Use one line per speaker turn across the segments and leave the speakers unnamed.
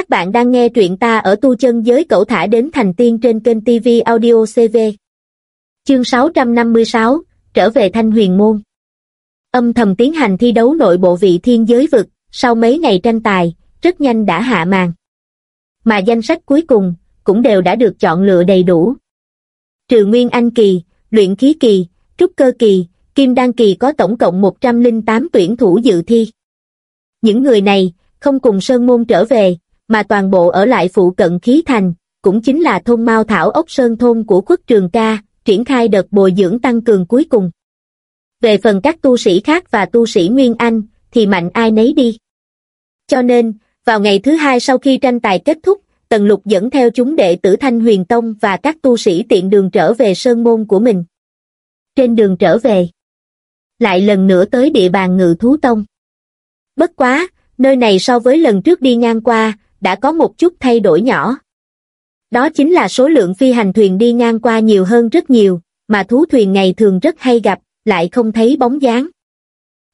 Các bạn đang nghe truyện ta ở tu chân giới cậu thả đến thành tiên trên kênh TV Audio CV. Chương 656, trở về Thanh Huyền Môn. Âm thầm tiến hành thi đấu nội bộ vị thiên giới vực, sau mấy ngày tranh tài, rất nhanh đã hạ màn. Mà danh sách cuối cùng, cũng đều đã được chọn lựa đầy đủ. Trừ Nguyên Anh Kỳ, Luyện Khí Kỳ, Trúc Cơ Kỳ, Kim Đan Kỳ có tổng cộng 108 tuyển thủ dự thi. Những người này, không cùng Sơn Môn trở về, mà toàn bộ ở lại phụ cận khí thành, cũng chính là thôn Mao Thảo Ốc Sơn thôn của khuất trường ca, triển khai đợt bồi dưỡng tăng cường cuối cùng. Về phần các tu sĩ khác và tu sĩ Nguyên Anh, thì mạnh ai nấy đi. Cho nên, vào ngày thứ hai sau khi tranh tài kết thúc, Tần Lục dẫn theo chúng đệ tử Thanh Huyền Tông và các tu sĩ tiện đường trở về sơn môn của mình. Trên đường trở về, lại lần nữa tới địa bàn ngự thú tông. Bất quá, nơi này so với lần trước đi ngang qua, đã có một chút thay đổi nhỏ. Đó chính là số lượng phi hành thuyền đi ngang qua nhiều hơn rất nhiều, mà thú thuyền ngày thường rất hay gặp, lại không thấy bóng dáng.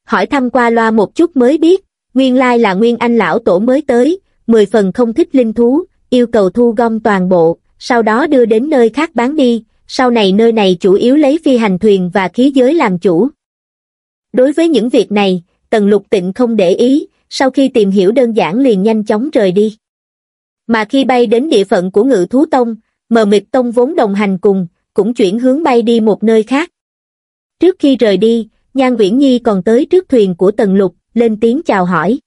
Hỏi thăm qua loa một chút mới biết, nguyên lai là Nguyên Anh lão tổ mới tới, mười phần không thích linh thú, yêu cầu thu gom toàn bộ, sau đó đưa đến nơi khác bán đi, sau này nơi này chủ yếu lấy phi hành thuyền và khí giới làm chủ. Đối với những việc này, Tần Lục Tịnh không để ý, sau khi tìm hiểu đơn giản liền nhanh chóng rời đi. Mà khi bay đến địa phận của ngự thú tông, mờ mịt tông vốn đồng hành cùng, cũng chuyển hướng bay đi một nơi khác. Trước khi rời đi, Nhan Nguyễn Nhi còn tới trước thuyền của Tần Lục, lên tiếng chào hỏi.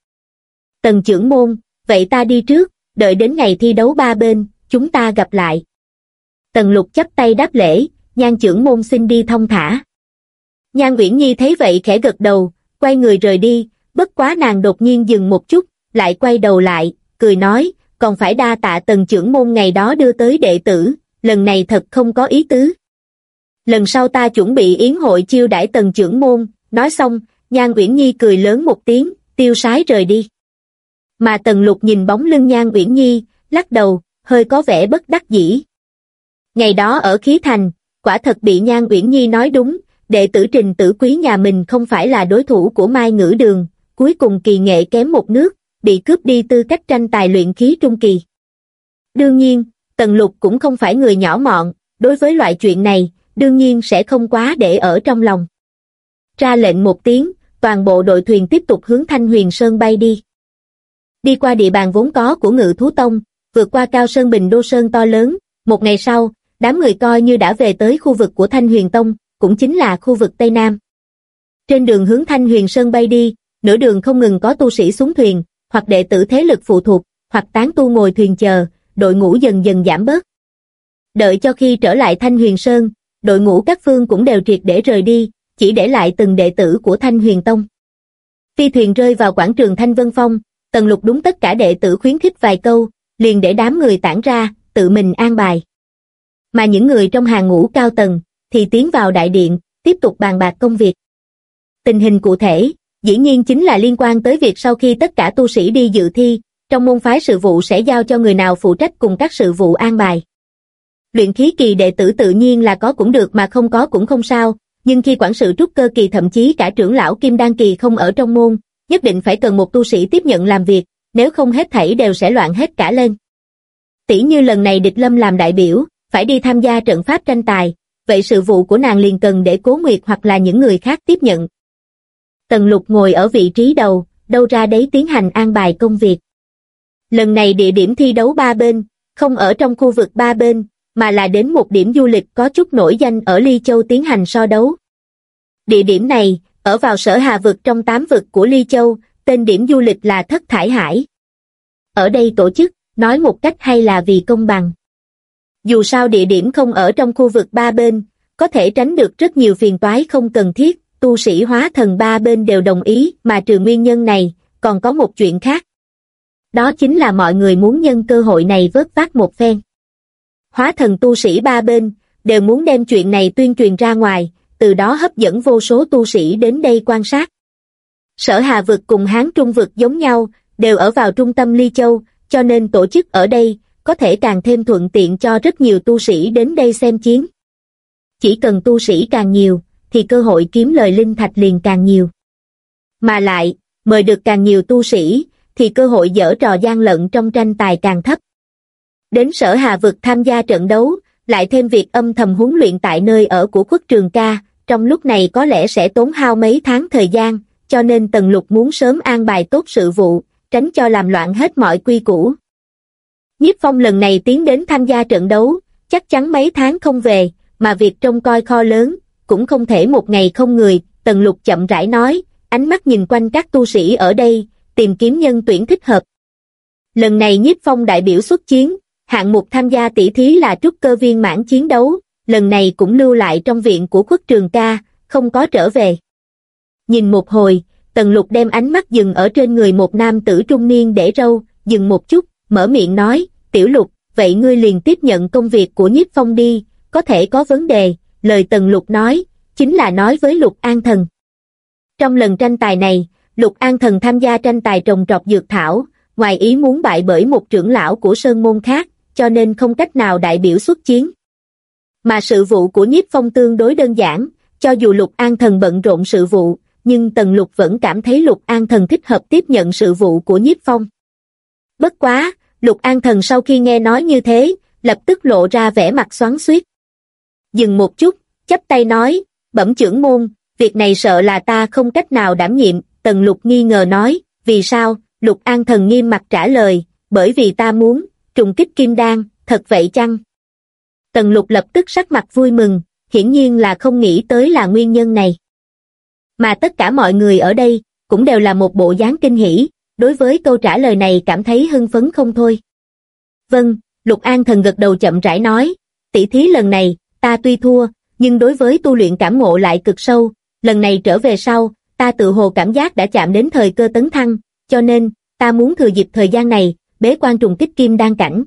Tần trưởng môn, vậy ta đi trước, đợi đến ngày thi đấu ba bên, chúng ta gặp lại. Tần Lục chấp tay đáp lễ, Nhan trưởng môn xin đi thông thả. Nhan Nguyễn Nhi thấy vậy khẽ gật đầu, quay người rời đi, bất quá nàng đột nhiên dừng một chút, lại quay đầu lại, cười nói, còn phải đa tạ tần trưởng môn ngày đó đưa tới đệ tử, lần này thật không có ý tứ. Lần sau ta chuẩn bị yến hội chiêu đãi tần trưởng môn, nói xong, Nhan Uyển Nhi cười lớn một tiếng, tiêu sái rời đi. Mà tần lục nhìn bóng lưng Nhan Uyển Nhi, lắc đầu, hơi có vẻ bất đắc dĩ. Ngày đó ở khí thành, quả thật bị Nhan Uyển Nhi nói đúng, đệ tử trình tử quý nhà mình không phải là đối thủ của Mai Ngữ Đường, cuối cùng kỳ nghệ kém một nước, bị cướp đi tư cách tranh tài luyện khí trung kỳ. Đương nhiên, Tần Lục cũng không phải người nhỏ mọn, đối với loại chuyện này, đương nhiên sẽ không quá để ở trong lòng. Ra lệnh một tiếng, toàn bộ đội thuyền tiếp tục hướng Thanh Huyền Sơn bay đi. Đi qua địa bàn vốn có của Ngự Thú Tông, vượt qua cao sơn bình đô sơn to lớn, một ngày sau, đám người coi như đã về tới khu vực của Thanh Huyền Tông, cũng chính là khu vực Tây Nam. Trên đường hướng Thanh Huyền Sơn bay đi, nửa đường không ngừng có tu sĩ xuống thuyền, hoặc đệ tử thế lực phụ thuộc, hoặc tán tu ngồi thuyền chờ, đội ngũ dần dần giảm bớt. Đợi cho khi trở lại Thanh Huyền Sơn, đội ngũ các phương cũng đều triệt để rời đi, chỉ để lại từng đệ tử của Thanh Huyền Tông. Phi thuyền rơi vào quảng trường Thanh Vân Phong, Tần Lục đúng tất cả đệ tử khuyến khích vài câu, liền để đám người tản ra, tự mình an bài. Mà những người trong hàng ngũ cao tầng, thì tiến vào đại điện, tiếp tục bàn bạc công việc. Tình hình cụ thể, dĩ nhiên chính là liên quan tới việc sau khi tất cả tu sĩ đi dự thi, trong môn phái sự vụ sẽ giao cho người nào phụ trách cùng các sự vụ an bài. Luyện khí kỳ đệ tử tự nhiên là có cũng được mà không có cũng không sao, nhưng khi quản sự trúc cơ kỳ thậm chí cả trưởng lão Kim Đan kỳ không ở trong môn, nhất định phải cần một tu sĩ tiếp nhận làm việc, nếu không hết thảy đều sẽ loạn hết cả lên. Tỷ như lần này địch lâm làm đại biểu, phải đi tham gia trận pháp tranh tài, vậy sự vụ của nàng liền cần để cố nguyệt hoặc là những người khác tiếp nhận. Tần lục ngồi ở vị trí đầu, đâu ra đấy tiến hành an bài công việc. Lần này địa điểm thi đấu ba bên, không ở trong khu vực ba bên, mà là đến một điểm du lịch có chút nổi danh ở Ly Châu tiến hành so đấu. Địa điểm này, ở vào sở hà vực trong tám vực của Ly Châu, tên điểm du lịch là Thất Thải Hải. Ở đây tổ chức, nói một cách hay là vì công bằng. Dù sao địa điểm không ở trong khu vực ba bên, có thể tránh được rất nhiều phiền toái không cần thiết, tu sĩ hóa thần ba bên đều đồng ý mà trừ nguyên nhân này, còn có một chuyện khác. Đó chính là mọi người muốn nhân cơ hội này vớt vát một phen. Hóa thần tu sĩ ba bên, đều muốn đem chuyện này tuyên truyền ra ngoài, từ đó hấp dẫn vô số tu sĩ đến đây quan sát. Sở Hà vực cùng Hán Trung vực giống nhau, đều ở vào trung tâm Ly Châu, cho nên tổ chức ở đây, có thể càng thêm thuận tiện cho rất nhiều tu sĩ đến đây xem chiến. Chỉ cần tu sĩ càng nhiều, thì cơ hội kiếm lời linh thạch liền càng nhiều. Mà lại, mời được càng nhiều tu sĩ, thì cơ hội dở trò gian lận trong tranh tài càng thấp. Đến sở hà vực tham gia trận đấu, lại thêm việc âm thầm huấn luyện tại nơi ở của khuất trường ca, trong lúc này có lẽ sẽ tốn hao mấy tháng thời gian, cho nên Tần Lục muốn sớm an bài tốt sự vụ, tránh cho làm loạn hết mọi quy củ. Nhiếp Phong lần này tiến đến tham gia trận đấu, chắc chắn mấy tháng không về, mà việc trông coi kho lớn, cũng không thể một ngày không người, Tần Lục chậm rãi nói, ánh mắt nhìn quanh các tu sĩ ở đây, tìm kiếm nhân tuyển thích hợp. Lần này Nhiếp Phong đại biểu xuất chiến, hạng mục tham gia tỷ thí là trúc cơ viên mãn chiến đấu, lần này cũng lưu lại trong viện của khuất trường ca, không có trở về. Nhìn một hồi, Tần Lục đem ánh mắt dừng ở trên người một nam tử trung niên để râu, dừng một chút, mở miệng nói, tiểu lục, vậy ngươi liền tiếp nhận công việc của nhiếp phong đi, có thể có vấn đề, lời Tần Lục nói, chính là nói với Lục An Thần. Trong lần tranh tài này, Lục An Thần tham gia tranh tài trồng trọt dược thảo, ngoài ý muốn bại bởi một trưởng lão của Sơn Môn khác, cho nên không cách nào đại biểu xuất chiến. Mà sự vụ của nhiếp phong tương đối đơn giản, cho dù Lục An Thần bận rộn sự vụ, nhưng Tần Lục vẫn cảm thấy Lục An Thần thích hợp tiếp nhận sự vụ của nhiếp phong. Bất quá, Lục An Thần sau khi nghe nói như thế, lập tức lộ ra vẻ mặt xoắn xuýt. Dừng một chút, chắp tay nói, bẩm trưởng môn, việc này sợ là ta không cách nào đảm nhiệm, Tần Lục nghi ngờ nói, vì sao, Lục An Thần nghiêm mặt trả lời, bởi vì ta muốn, trùng kích kim đan, thật vậy chăng? Tần Lục lập tức sắc mặt vui mừng, hiển nhiên là không nghĩ tới là nguyên nhân này. Mà tất cả mọi người ở đây, cũng đều là một bộ dáng kinh hỉ, đối với câu trả lời này cảm thấy hưng phấn không thôi. Vâng, Lục An Thần gật đầu chậm rãi nói, tỷ thí lần này, ta tuy thua, nhưng đối với tu luyện cảm ngộ lại cực sâu, lần này trở về sau, ta tự hồ cảm giác đã chạm đến thời cơ tấn thăng, cho nên, ta muốn thừa dịp thời gian này, bế quan trùng kích kim đan cảnh.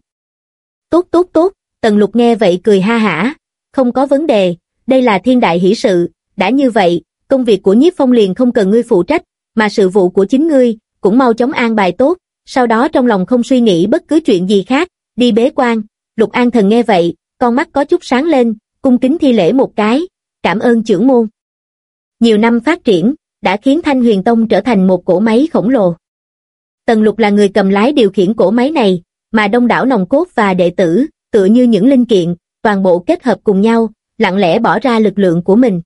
Tốt tốt tốt, Tần Lục nghe vậy cười ha hả, không có vấn đề, đây là thiên đại hỷ sự, đã như vậy, công việc của nhiếp phong liền không cần ngươi phụ trách, mà sự vụ của chính ngươi, cũng mau chóng an bài tốt, sau đó trong lòng không suy nghĩ bất cứ chuyện gì khác, đi bế quan, Lục An Thần nghe vậy, con mắt có chút sáng lên, cung kính thi lễ một cái, cảm ơn trưởng môn. Nhiều năm phát triển, đã khiến Thanh Huyền Tông trở thành một cỗ máy khổng lồ. Tần Lục là người cầm lái điều khiển cỗ máy này, mà đông đảo nòng cốt và đệ tử, tựa như những linh kiện, toàn bộ kết hợp cùng nhau, lặng lẽ bỏ ra lực lượng của mình.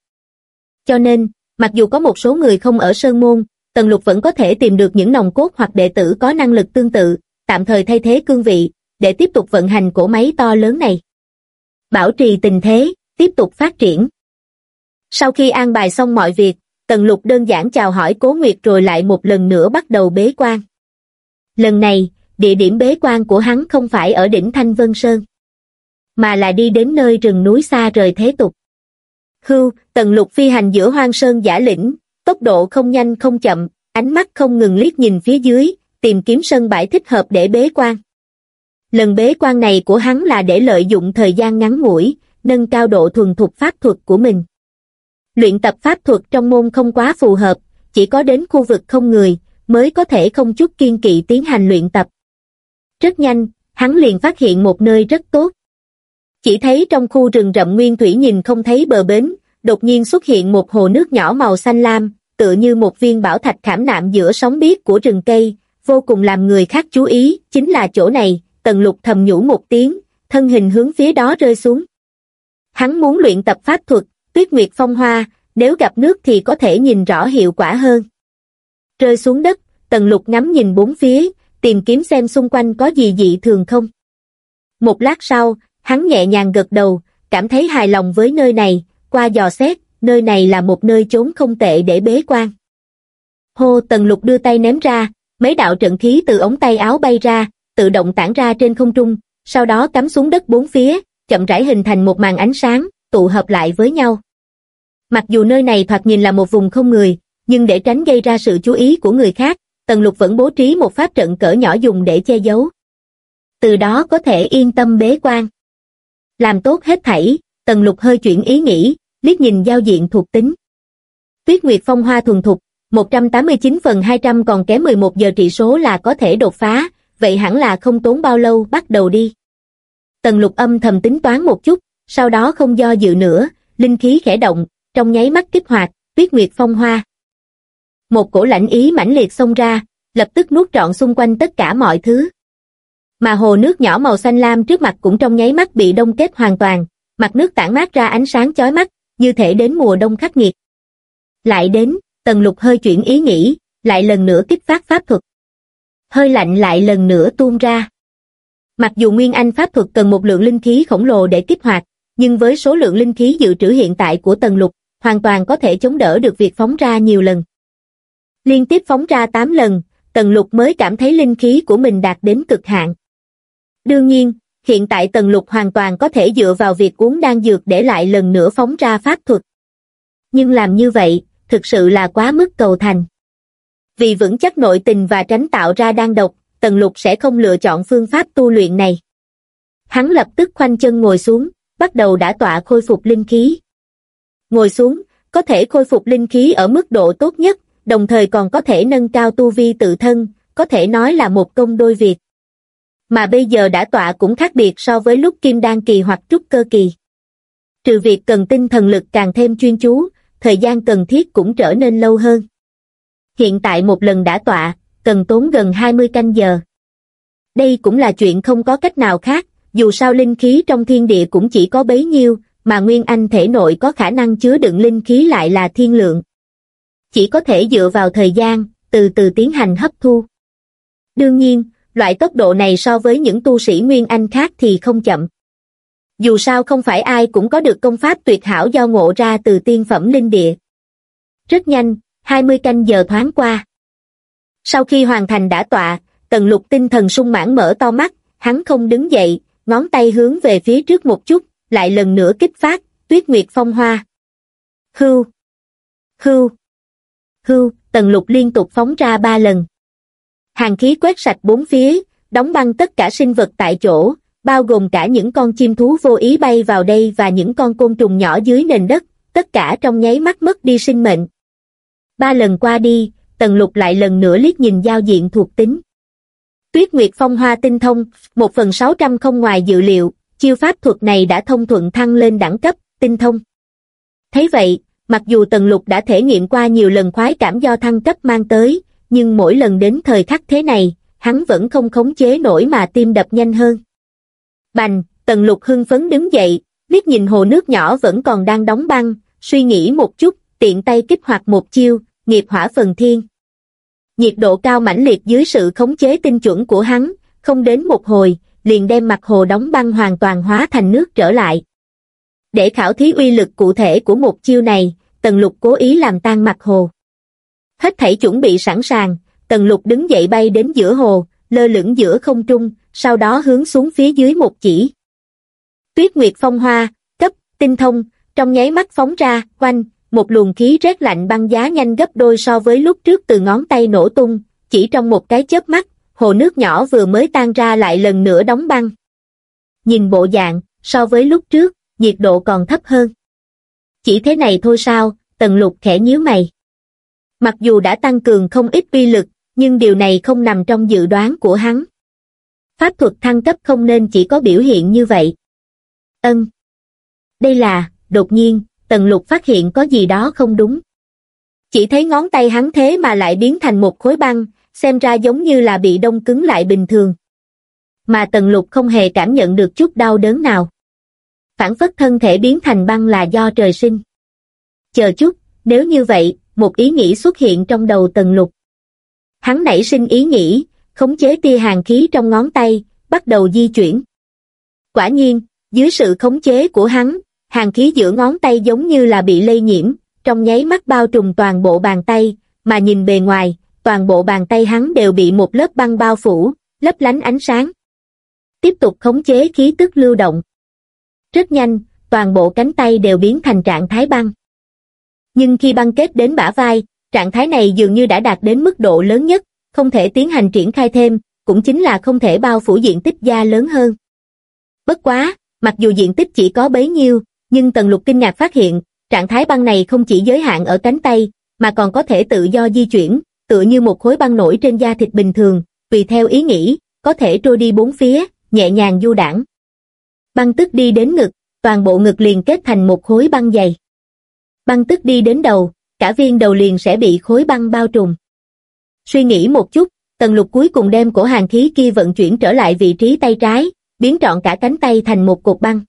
Cho nên, mặc dù có một số người không ở Sơn Môn, Tần Lục vẫn có thể tìm được những nòng cốt hoặc đệ tử có năng lực tương tự, tạm thời thay thế cương vị, để tiếp tục vận hành cỗ máy to lớn này. Bảo trì tình thế, tiếp tục phát triển. Sau khi an bài xong mọi việc, Tần Lục đơn giản chào hỏi Cố Nguyệt rồi lại một lần nữa bắt đầu bế quan. Lần này, địa điểm bế quan của hắn không phải ở đỉnh Thanh Vân Sơn, mà là đi đến nơi rừng núi xa rời thế tục. Hưu, Tần Lục phi hành giữa hoang sơn giả lĩnh, tốc độ không nhanh không chậm, ánh mắt không ngừng liếc nhìn phía dưới, tìm kiếm sân bãi thích hợp để bế quan. Lần bế quan này của hắn là để lợi dụng thời gian ngắn ngủi, nâng cao độ thuần thục pháp thuật của mình. Luyện tập pháp thuật trong môn không quá phù hợp, chỉ có đến khu vực không người, mới có thể không chút kiên kỵ tiến hành luyện tập. Rất nhanh, hắn liền phát hiện một nơi rất tốt. Chỉ thấy trong khu rừng rậm nguyên thủy nhìn không thấy bờ bến, đột nhiên xuất hiện một hồ nước nhỏ màu xanh lam, tựa như một viên bảo thạch khảm nạm giữa sóng biếc của rừng cây, vô cùng làm người khác chú ý, chính là chỗ này, tần lục thầm nhủ một tiếng, thân hình hướng phía đó rơi xuống. Hắn muốn luyện tập pháp thuật, tuyết nguyệt phong hoa, nếu gặp nước thì có thể nhìn rõ hiệu quả hơn. Rơi xuống đất, tần lục ngắm nhìn bốn phía, tìm kiếm xem xung quanh có gì dị thường không. Một lát sau, hắn nhẹ nhàng gật đầu, cảm thấy hài lòng với nơi này, qua dò xét, nơi này là một nơi trốn không tệ để bế quan. Hô tần lục đưa tay ném ra, mấy đạo trận khí từ ống tay áo bay ra, tự động tản ra trên không trung, sau đó cắm xuống đất bốn phía, chậm rãi hình thành một màn ánh sáng, tụ hợp lại với nhau. Mặc dù nơi này thoạt nhìn là một vùng không người, nhưng để tránh gây ra sự chú ý của người khác, Tần Lục vẫn bố trí một pháp trận cỡ nhỏ dùng để che giấu. Từ đó có thể yên tâm bế quan. Làm tốt hết thảy, Tần Lục hơi chuyển ý nghĩ, liếc nhìn giao diện thuộc tính. Tuyết Nguyệt Phong Hoa thuần thục, 189 phần 200 còn kém 11 giờ trị số là có thể đột phá, vậy hẳn là không tốn bao lâu bắt đầu đi. Tần Lục âm thầm tính toán một chút, sau đó không do dự nữa, linh khí khẽ động, trong nháy mắt kích hoạt, Tuyết Nguyệt Phong Hoa. Một cổ lãnh ý mãnh liệt xông ra, lập tức nuốt trọn xung quanh tất cả mọi thứ. Mà hồ nước nhỏ màu xanh lam trước mặt cũng trong nháy mắt bị đông kết hoàn toàn, mặt nước tản mát ra ánh sáng chói mắt, như thể đến mùa đông khắc nghiệt. Lại đến, tần lục hơi chuyển ý nghĩ, lại lần nữa kích phát pháp thuật. Hơi lạnh lại lần nữa tuôn ra. Mặc dù Nguyên Anh pháp thuật cần một lượng linh khí khổng lồ để kích hoạt, nhưng với số lượng linh khí dự trữ hiện tại của tần lục, hoàn toàn có thể chống đỡ được việc phóng ra nhiều lần. Liên tiếp phóng ra 8 lần, tần lục mới cảm thấy linh khí của mình đạt đến cực hạn. Đương nhiên, hiện tại tần lục hoàn toàn có thể dựa vào việc uống đan dược để lại lần nữa phóng ra pháp thuật. Nhưng làm như vậy, thực sự là quá mức cầu thành. Vì vững chắc nội tình và tránh tạo ra đan độc, tần lục sẽ không lựa chọn phương pháp tu luyện này. Hắn lập tức khoanh chân ngồi xuống, bắt đầu đã tọa khôi phục linh khí. Ngồi xuống, có thể khôi phục linh khí ở mức độ tốt nhất, đồng thời còn có thể nâng cao tu vi tự thân, có thể nói là một công đôi việc. Mà bây giờ đã tọa cũng khác biệt so với lúc kim đan kỳ hoặc trúc cơ kỳ. Trừ việc cần tinh thần lực càng thêm chuyên chú, thời gian cần thiết cũng trở nên lâu hơn. Hiện tại một lần đã tọa, cần tốn gần 20 canh giờ. Đây cũng là chuyện không có cách nào khác, dù sao linh khí trong thiên địa cũng chỉ có bấy nhiêu, mà Nguyên Anh thể nội có khả năng chứa đựng linh khí lại là thiên lượng. Chỉ có thể dựa vào thời gian, từ từ tiến hành hấp thu. Đương nhiên, loại tốc độ này so với những tu sĩ Nguyên Anh khác thì không chậm. Dù sao không phải ai cũng có được công pháp tuyệt hảo do ngộ ra từ tiên phẩm linh địa. Rất nhanh, 20 canh giờ thoáng qua. Sau khi hoàn thành đã tọa, tần lục tinh thần sung mãn mở to mắt, hắn không đứng dậy, ngón tay hướng về phía trước một chút, lại lần nữa kích phát, tuyết nguyệt phong hoa. Hưu, hưu, hưu, tần lục liên tục phóng ra ba lần. Hàng khí quét sạch bốn phía, đóng băng tất cả sinh vật tại chỗ, bao gồm cả những con chim thú vô ý bay vào đây và những con côn trùng nhỏ dưới nền đất, tất cả trong nháy mắt mất đi sinh mệnh. Ba lần qua đi, tần lục lại lần nữa liếc nhìn giao diện thuộc tính. Tuyết Nguyệt Phong Hoa tinh thông, một phần sáu trăm không ngoài dự liệu, chiêu pháp thuật này đã thông thuận thăng lên đẳng cấp, tinh thông. Thấy vậy, mặc dù Tần Lục đã thể nghiệm qua nhiều lần khoái cảm do thăng cấp mang tới, nhưng mỗi lần đến thời khắc thế này, hắn vẫn không khống chế nổi mà tim đập nhanh hơn. Bành, Tần Lục hưng phấn đứng dậy, liếc nhìn hồ nước nhỏ vẫn còn đang đóng băng, suy nghĩ một chút, tiện tay kích hoạt một chiêu, nghiệp hỏa phần thiên. Nhiệt độ cao mãnh liệt dưới sự khống chế tinh chuẩn của hắn, không đến một hồi, liền đem mặt hồ đóng băng hoàn toàn hóa thành nước trở lại. Để khảo thí uy lực cụ thể của một chiêu này, Tần Lục cố ý làm tan mặt hồ. Hết thảy chuẩn bị sẵn sàng, Tần Lục đứng dậy bay đến giữa hồ, lơ lửng giữa không trung, sau đó hướng xuống phía dưới một chỉ. Tuyết Nguyệt Phong Hoa, cấp, tinh thông, trong nháy mắt phóng ra, quanh, một luồng khí rét lạnh băng giá nhanh gấp đôi so với lúc trước từ ngón tay nổ tung, chỉ trong một cái chớp mắt, hồ nước nhỏ vừa mới tan ra lại lần nữa đóng băng. Nhìn bộ dạng, so với lúc trước, nhiệt độ còn thấp hơn. Chỉ thế này thôi sao, tần lục khẽ nhíu mày. Mặc dù đã tăng cường không ít uy lực, nhưng điều này không nằm trong dự đoán của hắn. Pháp thuật thăng cấp không nên chỉ có biểu hiện như vậy. Ân. Đây là, đột nhiên, tần lục phát hiện có gì đó không đúng. Chỉ thấy ngón tay hắn thế mà lại biến thành một khối băng, xem ra giống như là bị đông cứng lại bình thường. Mà tần lục không hề cảm nhận được chút đau đớn nào. Phản phất thân thể biến thành băng là do trời sinh. Chờ chút, nếu như vậy, một ý nghĩ xuất hiện trong đầu tần lục. Hắn nảy sinh ý nghĩ, khống chế tia hàng khí trong ngón tay, bắt đầu di chuyển. Quả nhiên, dưới sự khống chế của hắn, hàng khí giữa ngón tay giống như là bị lây nhiễm, trong nháy mắt bao trùm toàn bộ bàn tay, mà nhìn bề ngoài, toàn bộ bàn tay hắn đều bị một lớp băng bao phủ, lấp lánh ánh sáng. Tiếp tục khống chế khí tức lưu động. Rất nhanh, toàn bộ cánh tay đều biến thành trạng thái băng. Nhưng khi băng kết đến bả vai, trạng thái này dường như đã đạt đến mức độ lớn nhất, không thể tiến hành triển khai thêm, cũng chính là không thể bao phủ diện tích da lớn hơn. Bất quá, mặc dù diện tích chỉ có bấy nhiêu, nhưng Tần Lục kinh ngạc phát hiện, trạng thái băng này không chỉ giới hạn ở cánh tay, mà còn có thể tự do di chuyển, tựa như một khối băng nổi trên da thịt bình thường, tùy theo ý nghĩ, có thể trôi đi bốn phía, nhẹ nhàng du đảng. Băng tức đi đến ngực, toàn bộ ngực liền kết thành một khối băng dày. Băng tức đi đến đầu, cả viên đầu liền sẽ bị khối băng bao trùm. Suy nghĩ một chút, Tần lục cuối cùng đem cổ hàng khí kia vận chuyển trở lại vị trí tay trái, biến trọn cả cánh tay thành một cột băng.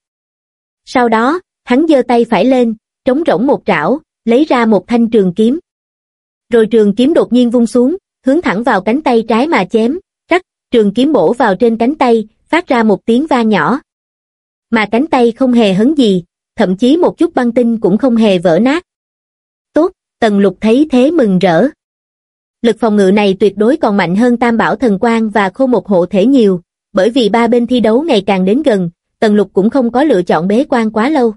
Sau đó, hắn giơ tay phải lên, trống rỗng một trảo, lấy ra một thanh trường kiếm. Rồi trường kiếm đột nhiên vung xuống, hướng thẳng vào cánh tay trái mà chém, rắc, trường kiếm bổ vào trên cánh tay, phát ra một tiếng va nhỏ. Mà cánh tay không hề hấn gì, thậm chí một chút băng tinh cũng không hề vỡ nát. Tốt, Tần Lục thấy thế mừng rỡ. Lực phòng ngự này tuyệt đối còn mạnh hơn Tam Bảo Thần Quang và Khô Một Hộ Thể nhiều, bởi vì ba bên thi đấu ngày càng đến gần, Tần Lục cũng không có lựa chọn bế quan quá lâu.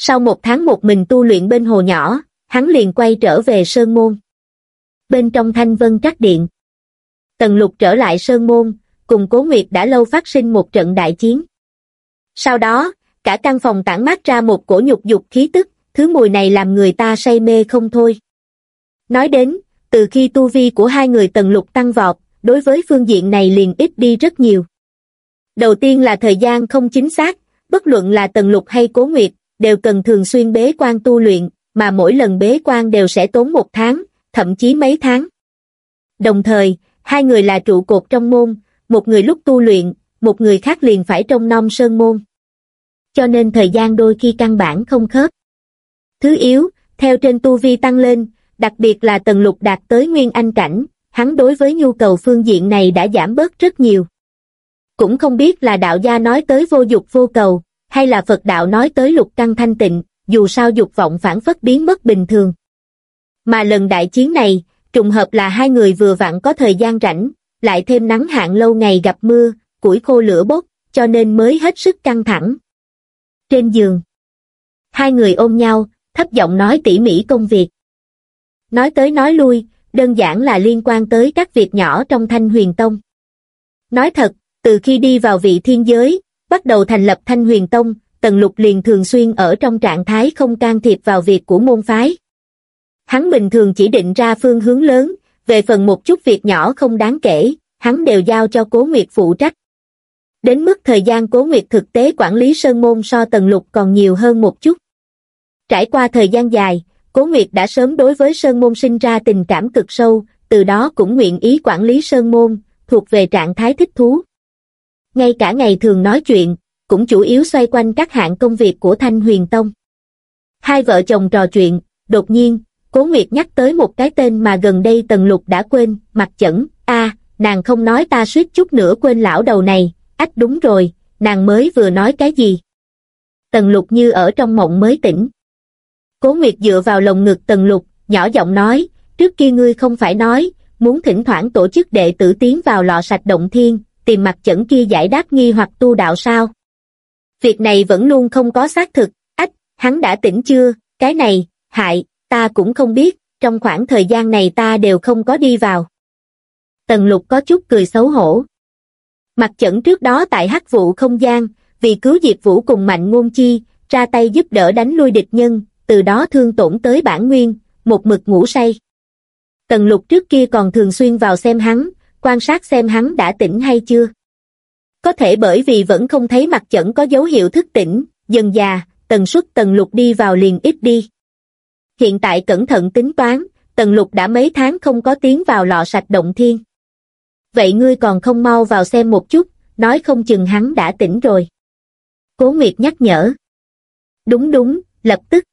Sau một tháng một mình tu luyện bên hồ nhỏ, hắn liền quay trở về Sơn Môn. Bên trong thanh vân trắc điện. Tần Lục trở lại Sơn Môn, cùng Cố Nguyệt đã lâu phát sinh một trận đại chiến. Sau đó, cả căn phòng tản mát ra một cổ nhục dục khí tức, thứ mùi này làm người ta say mê không thôi. Nói đến, từ khi tu vi của hai người tần lục tăng vọt, đối với phương diện này liền ít đi rất nhiều. Đầu tiên là thời gian không chính xác, bất luận là tần lục hay cố nguyệt, đều cần thường xuyên bế quan tu luyện, mà mỗi lần bế quan đều sẽ tốn một tháng, thậm chí mấy tháng. Đồng thời, hai người là trụ cột trong môn, một người lúc tu luyện, một người khác liền phải trong non sơn môn. Cho nên thời gian đôi khi căn bản không khớp. Thứ yếu, theo trên tu vi tăng lên, đặc biệt là tần lục đạt tới nguyên anh cảnh, hắn đối với nhu cầu phương diện này đã giảm bớt rất nhiều. Cũng không biết là đạo gia nói tới vô dục vô cầu, hay là Phật đạo nói tới lục căn thanh tịnh, dù sao dục vọng phản phất biến mất bình thường. Mà lần đại chiến này, trùng hợp là hai người vừa vặn có thời gian rảnh, lại thêm nắng hạn lâu ngày gặp mưa, củi khô lửa bốc, cho nên mới hết sức căng thẳng. Trên giường, hai người ôm nhau, thấp giọng nói tỉ mỉ công việc. Nói tới nói lui, đơn giản là liên quan tới các việc nhỏ trong thanh huyền tông. Nói thật, từ khi đi vào vị thiên giới, bắt đầu thành lập thanh huyền tông, Tần Lục liền thường xuyên ở trong trạng thái không can thiệp vào việc của môn phái. Hắn bình thường chỉ định ra phương hướng lớn, về phần một chút việc nhỏ không đáng kể, hắn đều giao cho Cố Nguyệt phụ trách. Đến mức thời gian Cố Nguyệt thực tế quản lý Sơn Môn so Tần Lục còn nhiều hơn một chút. Trải qua thời gian dài, Cố Nguyệt đã sớm đối với Sơn Môn sinh ra tình cảm cực sâu, từ đó cũng nguyện ý quản lý Sơn Môn, thuộc về trạng thái thích thú. Ngay cả ngày thường nói chuyện, cũng chủ yếu xoay quanh các hạng công việc của Thanh Huyền Tông. Hai vợ chồng trò chuyện, đột nhiên, Cố Nguyệt nhắc tới một cái tên mà gần đây Tần Lục đã quên, mặt chẩn, a nàng không nói ta suýt chút nữa quên lão đầu này, ách đúng rồi, nàng mới vừa nói cái gì? Tần Lục như ở trong mộng mới tỉnh. Cố Nguyệt dựa vào lồng ngực Tần Lục, nhỏ giọng nói, trước kia ngươi không phải nói, muốn thỉnh thoảng tổ chức đệ tử tiến vào lò sạch động thiên, tìm mặt chẩn kia giải đáp nghi hoặc tu đạo sao? Việc này vẫn luôn không có xác thực, ách, hắn đã tỉnh chưa, cái này, hại, ta cũng không biết, trong khoảng thời gian này ta đều không có đi vào. Tần lục có chút cười xấu hổ. Mặt chẩn trước đó tại hắc vụ không gian, vì cứu Diệp Vũ cùng Mạnh Ngôn Chi, ra tay giúp đỡ đánh lui địch nhân, từ đó thương tổn tới bản nguyên, một mực ngủ say. Tần lục trước kia còn thường xuyên vào xem hắn, quan sát xem hắn đã tỉnh hay chưa. Có thể bởi vì vẫn không thấy mặt chẩn có dấu hiệu thức tỉnh, dần già, tần suất tần lục đi vào liền ít đi. Hiện tại cẩn thận tính toán, tần lục đã mấy tháng không có tiếng vào lọ sạch động thiên. Vậy ngươi còn không mau vào xem một chút, nói không chừng hắn đã tỉnh rồi. Cố Nguyệt nhắc nhở. Đúng đúng, lập tức.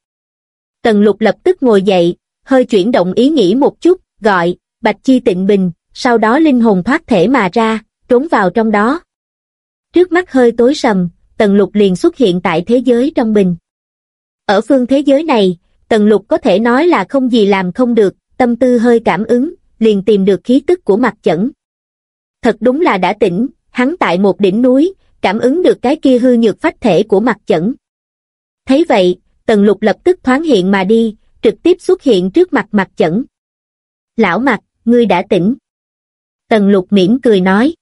Tần lục lập tức ngồi dậy, hơi chuyển động ý nghĩ một chút, gọi, Bạch Chi Tịnh Bình, sau đó linh hồn thoát thể mà ra, trốn vào trong đó. Trước mắt hơi tối sầm, Tần Lục liền xuất hiện tại thế giới trong bình. Ở phương thế giới này, Tần Lục có thể nói là không gì làm không được, tâm tư hơi cảm ứng, liền tìm được khí tức của mặt chẩn. Thật đúng là đã tỉnh, hắn tại một đỉnh núi, cảm ứng được cái kia hư nhược phách thể của mặt chẩn. Thấy vậy, Tần Lục lập tức thoáng hiện mà đi, trực tiếp xuất hiện trước mặt mặt chẩn. Lão mặt, ngươi đã tỉnh. Tần Lục mỉm cười nói.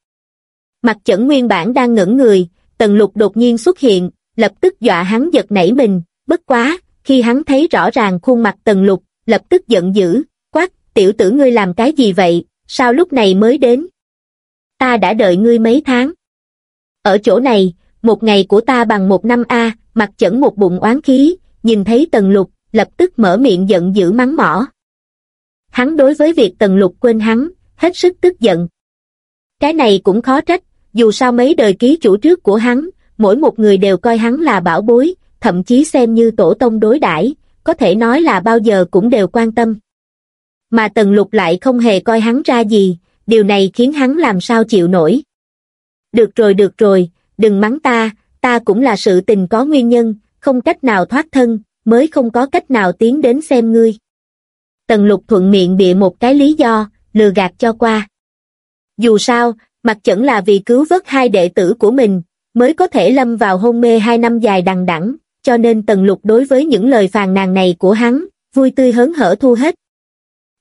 Mặt chẩn nguyên bản đang ngẩn người, Tần Lục đột nhiên xuất hiện, lập tức dọa hắn giật nảy mình, bất quá, khi hắn thấy rõ ràng khuôn mặt Tần Lục, lập tức giận dữ, quát, tiểu tử ngươi làm cái gì vậy, sao lúc này mới đến? Ta đã đợi ngươi mấy tháng. Ở chỗ này, một ngày của ta bằng một năm A, mặt chẩn một bụng oán khí, nhìn thấy Tần Lục, lập tức mở miệng giận dữ mắng mỏ. Hắn đối với việc Tần Lục quên hắn, hết sức tức giận. Cái này cũng khó trách, dù sao mấy đời ký chủ trước của hắn, mỗi một người đều coi hắn là bảo bối, thậm chí xem như tổ tông đối đãi có thể nói là bao giờ cũng đều quan tâm. Mà Tần Lục lại không hề coi hắn ra gì, điều này khiến hắn làm sao chịu nổi. Được rồi được rồi, đừng mắng ta, ta cũng là sự tình có nguyên nhân, không cách nào thoát thân, mới không có cách nào tiến đến xem ngươi. Tần lục thuận miệng bịa một cái lý do, lừa gạt cho qua. Dù sao, mặt chẩn là vì cứu vớt hai đệ tử của mình, mới có thể lâm vào hôn mê hai năm dài đằng đẵng, cho nên tần lục đối với những lời phàn nàn này của hắn, vui tươi hớn hở thu hết.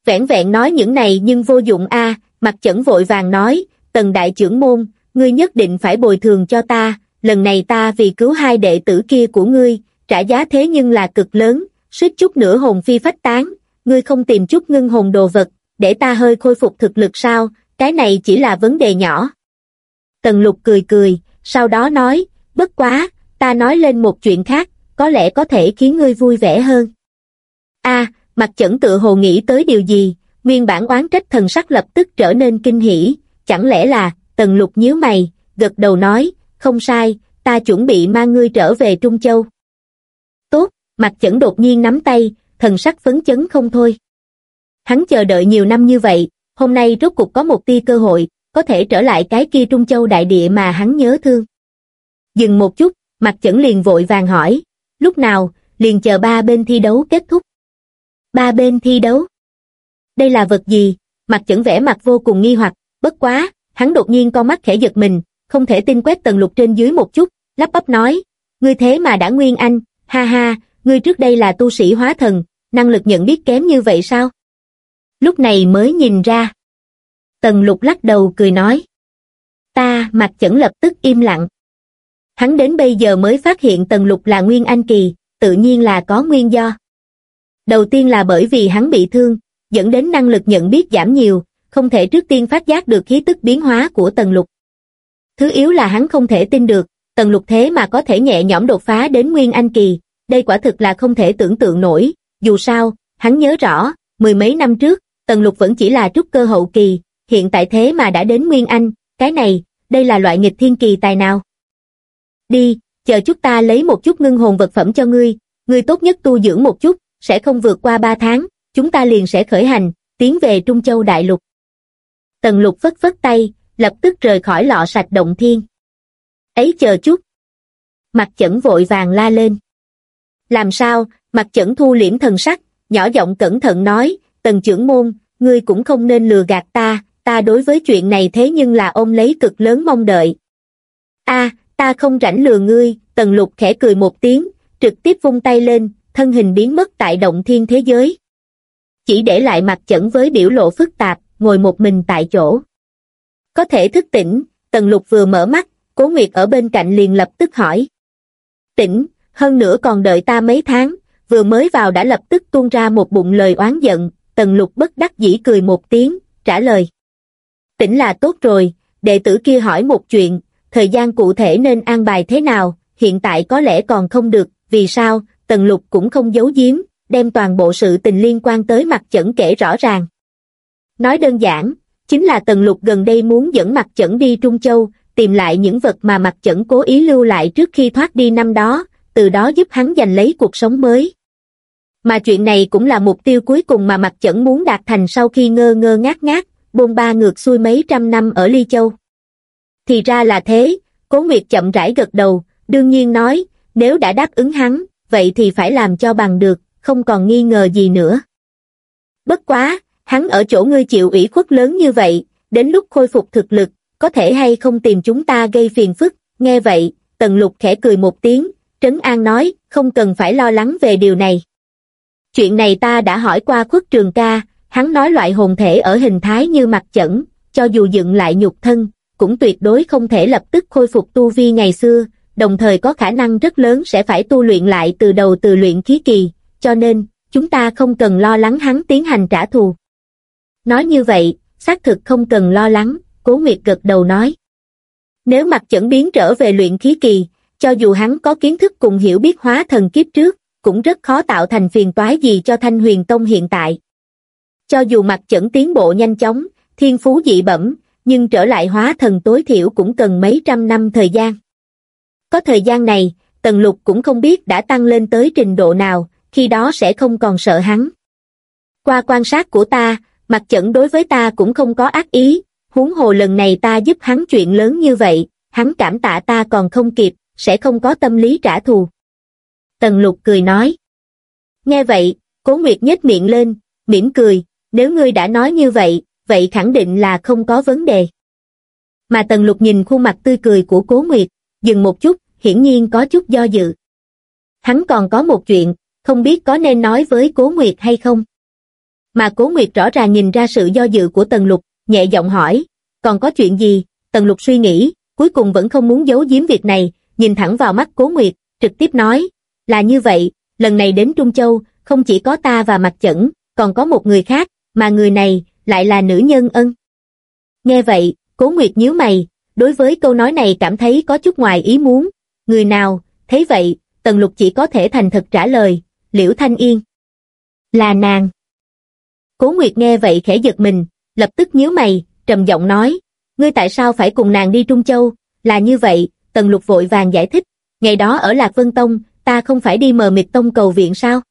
Vẹn vẹn nói những này nhưng vô dụng a mặt chẩn vội vàng nói, tần đại trưởng môn, ngươi nhất định phải bồi thường cho ta, lần này ta vì cứu hai đệ tử kia của ngươi, trả giá thế nhưng là cực lớn, suýt chút nữa hồn phi phách tán, ngươi không tìm chút ngưng hồn đồ vật, để ta hơi khôi phục thực lực sao, cái này chỉ là vấn đề nhỏ. Tần lục cười cười, sau đó nói, bất quá, ta nói lên một chuyện khác, có lẽ có thể khiến ngươi vui vẻ hơn. a mặt chẩn tự hồ nghĩ tới điều gì, nguyên bản oán trách thần sắc lập tức trở nên kinh hỉ, chẳng lẽ là, tần lục nhíu mày, gật đầu nói, không sai, ta chuẩn bị mang ngươi trở về Trung Châu. Tốt, mặt chẩn đột nhiên nắm tay, thần sắc phấn chấn không thôi. Hắn chờ đợi nhiều năm như vậy, hôm nay rốt cục có một tia cơ hội, có thể trở lại cái kia Trung Châu đại địa mà hắn nhớ thương. Dừng một chút, mặt chẩn liền vội vàng hỏi, lúc nào, liền chờ ba bên thi đấu kết thúc. Ba bên thi đấu? Đây là vật gì? Mặt chẩn vẽ mặt vô cùng nghi hoặc, bất quá, hắn đột nhiên con mắt khẽ giật mình, không thể tin quét tầng lục trên dưới một chút, lắp bắp nói, ngươi thế mà đã nguyên anh, ha ha, ngươi trước đây là tu sĩ hóa thần, năng lực nhận biết kém như vậy sao? Lúc này mới nhìn ra. Tần lục lắc đầu cười nói. Ta, mặt chẩn lập tức im lặng. Hắn đến bây giờ mới phát hiện tần lục là nguyên anh kỳ, tự nhiên là có nguyên do. Đầu tiên là bởi vì hắn bị thương, dẫn đến năng lực nhận biết giảm nhiều, không thể trước tiên phát giác được khí tức biến hóa của tần lục. Thứ yếu là hắn không thể tin được, tần lục thế mà có thể nhẹ nhõm đột phá đến nguyên anh kỳ, đây quả thực là không thể tưởng tượng nổi, dù sao, hắn nhớ rõ, mười mấy năm trước, tần lục vẫn chỉ là trúc cơ hậu kỳ, hiện tại thế mà đã đến nguyên anh, cái này, đây là loại nghịch thiên kỳ tài nào? Đi, chờ chút ta lấy một chút ngưng hồn vật phẩm cho ngươi, ngươi tốt nhất tu dưỡng một chút, sẽ không vượt qua ba tháng, chúng ta liền sẽ khởi hành, tiến về Trung Châu Đại Lục. Tần lục phất phất tay, lập tức rời khỏi lọ sạch động thiên. Ấy chờ chút. Mặt chẩn vội vàng la lên. Làm sao, mặt chẩn thu liễm thần sắc, nhỏ giọng cẩn thận nói, tần trưởng môn, ngươi cũng không nên lừa gạt ta, ta đối với chuyện này thế nhưng là ông lấy cực lớn mong đợi. a ta không rảnh lừa ngươi, tần lục khẽ cười một tiếng, trực tiếp vung tay lên, thân hình biến mất tại động thiên thế giới. Chỉ để lại mặt chẩn với biểu lộ phức tạp, ngồi một mình tại chỗ. Có thể thức tỉnh, Tần Lục vừa mở mắt, Cố Nguyệt ở bên cạnh liền lập tức hỏi. Tỉnh, hơn nữa còn đợi ta mấy tháng, vừa mới vào đã lập tức tuôn ra một bụng lời oán giận, Tần Lục bất đắc dĩ cười một tiếng, trả lời. Tỉnh là tốt rồi, đệ tử kia hỏi một chuyện, thời gian cụ thể nên an bài thế nào, hiện tại có lẽ còn không được, vì sao, Tần Lục cũng không giấu giếm, đem toàn bộ sự tình liên quan tới mặt chẩn kể rõ ràng. Nói đơn giản, chính là Tần Lục gần đây muốn dẫn mặt chẩn đi Trung Châu, tìm lại những vật mà mặt chẩn cố ý lưu lại trước khi thoát đi năm đó, từ đó giúp hắn giành lấy cuộc sống mới. Mà chuyện này cũng là mục tiêu cuối cùng mà mặt chẩn muốn đạt thành sau khi ngơ ngơ ngác ngác bôn ba ngược xuôi mấy trăm năm ở Ly Châu. Thì ra là thế, Cố Nguyệt chậm rãi gật đầu, đương nhiên nói, nếu đã đáp ứng hắn, vậy thì phải làm cho bằng được, không còn nghi ngờ gì nữa. Bất quá, hắn ở chỗ ngươi chịu ủy khuất lớn như vậy, đến lúc khôi phục thực lực, có thể hay không tìm chúng ta gây phiền phức, nghe vậy, tần lục khẽ cười một tiếng, Trấn An nói, không cần phải lo lắng về điều này. Chuyện này ta đã hỏi qua khuất trường ca, hắn nói loại hồn thể ở hình thái như mặt chẩn, cho dù dựng lại nhục thân, cũng tuyệt đối không thể lập tức khôi phục tu vi ngày xưa, đồng thời có khả năng rất lớn sẽ phải tu luyện lại từ đầu từ luyện khí kỳ, cho nên, chúng ta không cần lo lắng hắn tiến hành trả thù. Nói như vậy, xác thực không cần lo lắng, Cố Nguyệt gật đầu nói. Nếu mặt chẩn biến trở về luyện khí kỳ, cho dù hắn có kiến thức cùng hiểu biết hóa thần kiếp trước, cũng rất khó tạo thành phiền toái gì cho Thanh Huyền Tông hiện tại. Cho dù mặt chẩn tiến bộ nhanh chóng, thiên phú dị bẩm, nhưng trở lại hóa thần tối thiểu cũng cần mấy trăm năm thời gian. Có thời gian này, Tần Lục cũng không biết đã tăng lên tới trình độ nào, khi đó sẽ không còn sợ hắn. Qua quan sát của ta, mặt chẩn đối với ta cũng không có ác ý, huống hồ lần này ta giúp hắn chuyện lớn như vậy, hắn cảm tạ ta còn không kịp, sẽ không có tâm lý trả thù. Tần lục cười nói. Nghe vậy, cố nguyệt nhếch miệng lên, mỉm cười, nếu ngươi đã nói như vậy, vậy khẳng định là không có vấn đề. Mà tần lục nhìn khuôn mặt tươi cười của cố nguyệt, dừng một chút, hiển nhiên có chút do dự. Hắn còn có một chuyện, không biết có nên nói với cố nguyệt hay không. Mà cố nguyệt rõ ràng nhìn ra sự do dự của tần lục, nhẹ giọng hỏi, còn có chuyện gì, tần lục suy nghĩ, cuối cùng vẫn không muốn giấu giếm việc này, nhìn thẳng vào mắt cố nguyệt, trực tiếp nói, là như vậy, lần này đến Trung Châu, không chỉ có ta và mặt chẩn, còn có một người khác, mà người này, lại là nữ nhân ân. Nghe vậy, cố nguyệt nhíu mày, đối với câu nói này cảm thấy có chút ngoài ý muốn, người nào, thấy vậy, tần lục chỉ có thể thành thật trả lời, liễu thanh yên. Là nàng. Cố Nguyệt nghe vậy khẽ giật mình, lập tức nhíu mày, trầm giọng nói, ngươi tại sao phải cùng nàng đi Trung Châu, là như vậy, Tần Lục vội vàng giải thích, ngày đó ở Lạc Vân Tông, ta không phải đi mờ mịt tông cầu viện sao?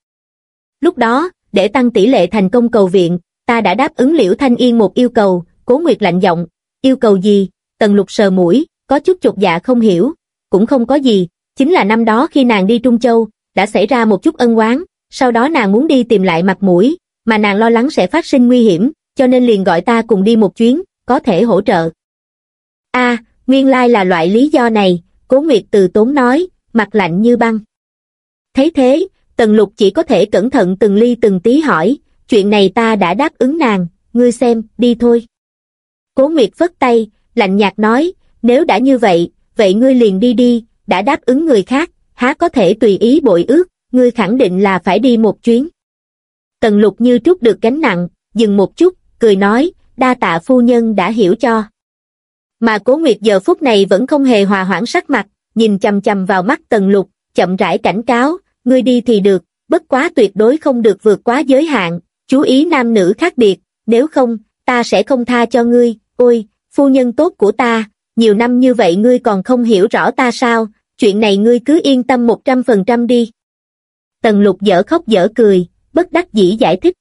Lúc đó, để tăng tỷ lệ thành công cầu viện, ta đã đáp ứng Liễu Thanh Yên một yêu cầu, Cố Nguyệt lạnh giọng, yêu cầu gì? Tần Lục sờ mũi, có chút chột dạ không hiểu, cũng không có gì, chính là năm đó khi nàng đi Trung Châu, đã xảy ra một chút ân oán, sau đó nàng muốn đi tìm lại mặt mũi, mà nàng lo lắng sẽ phát sinh nguy hiểm, cho nên liền gọi ta cùng đi một chuyến, có thể hỗ trợ. a nguyên lai là loại lý do này, Cố Nguyệt từ tốn nói, mặt lạnh như băng. Thấy thế, Tần Lục chỉ có thể cẩn thận từng ly từng tí hỏi, chuyện này ta đã đáp ứng nàng, ngươi xem, đi thôi. Cố Nguyệt vất tay, lạnh nhạt nói, nếu đã như vậy, vậy ngươi liền đi đi, đã đáp ứng người khác, há có thể tùy ý bội ước, ngươi khẳng định là phải đi một chuyến. Tần lục như trút được gánh nặng, dừng một chút, cười nói, đa tạ phu nhân đã hiểu cho. Mà cố nguyệt giờ phút này vẫn không hề hòa hoãn sắc mặt, nhìn chầm chầm vào mắt tần lục, chậm rãi cảnh cáo, ngươi đi thì được, bất quá tuyệt đối không được vượt quá giới hạn, chú ý nam nữ khác biệt, nếu không, ta sẽ không tha cho ngươi, ôi, phu nhân tốt của ta, nhiều năm như vậy ngươi còn không hiểu rõ ta sao, chuyện này ngươi cứ yên tâm một trăm phần trăm đi. Tần lục dở khóc dở cười, bất đắc dĩ giải thích.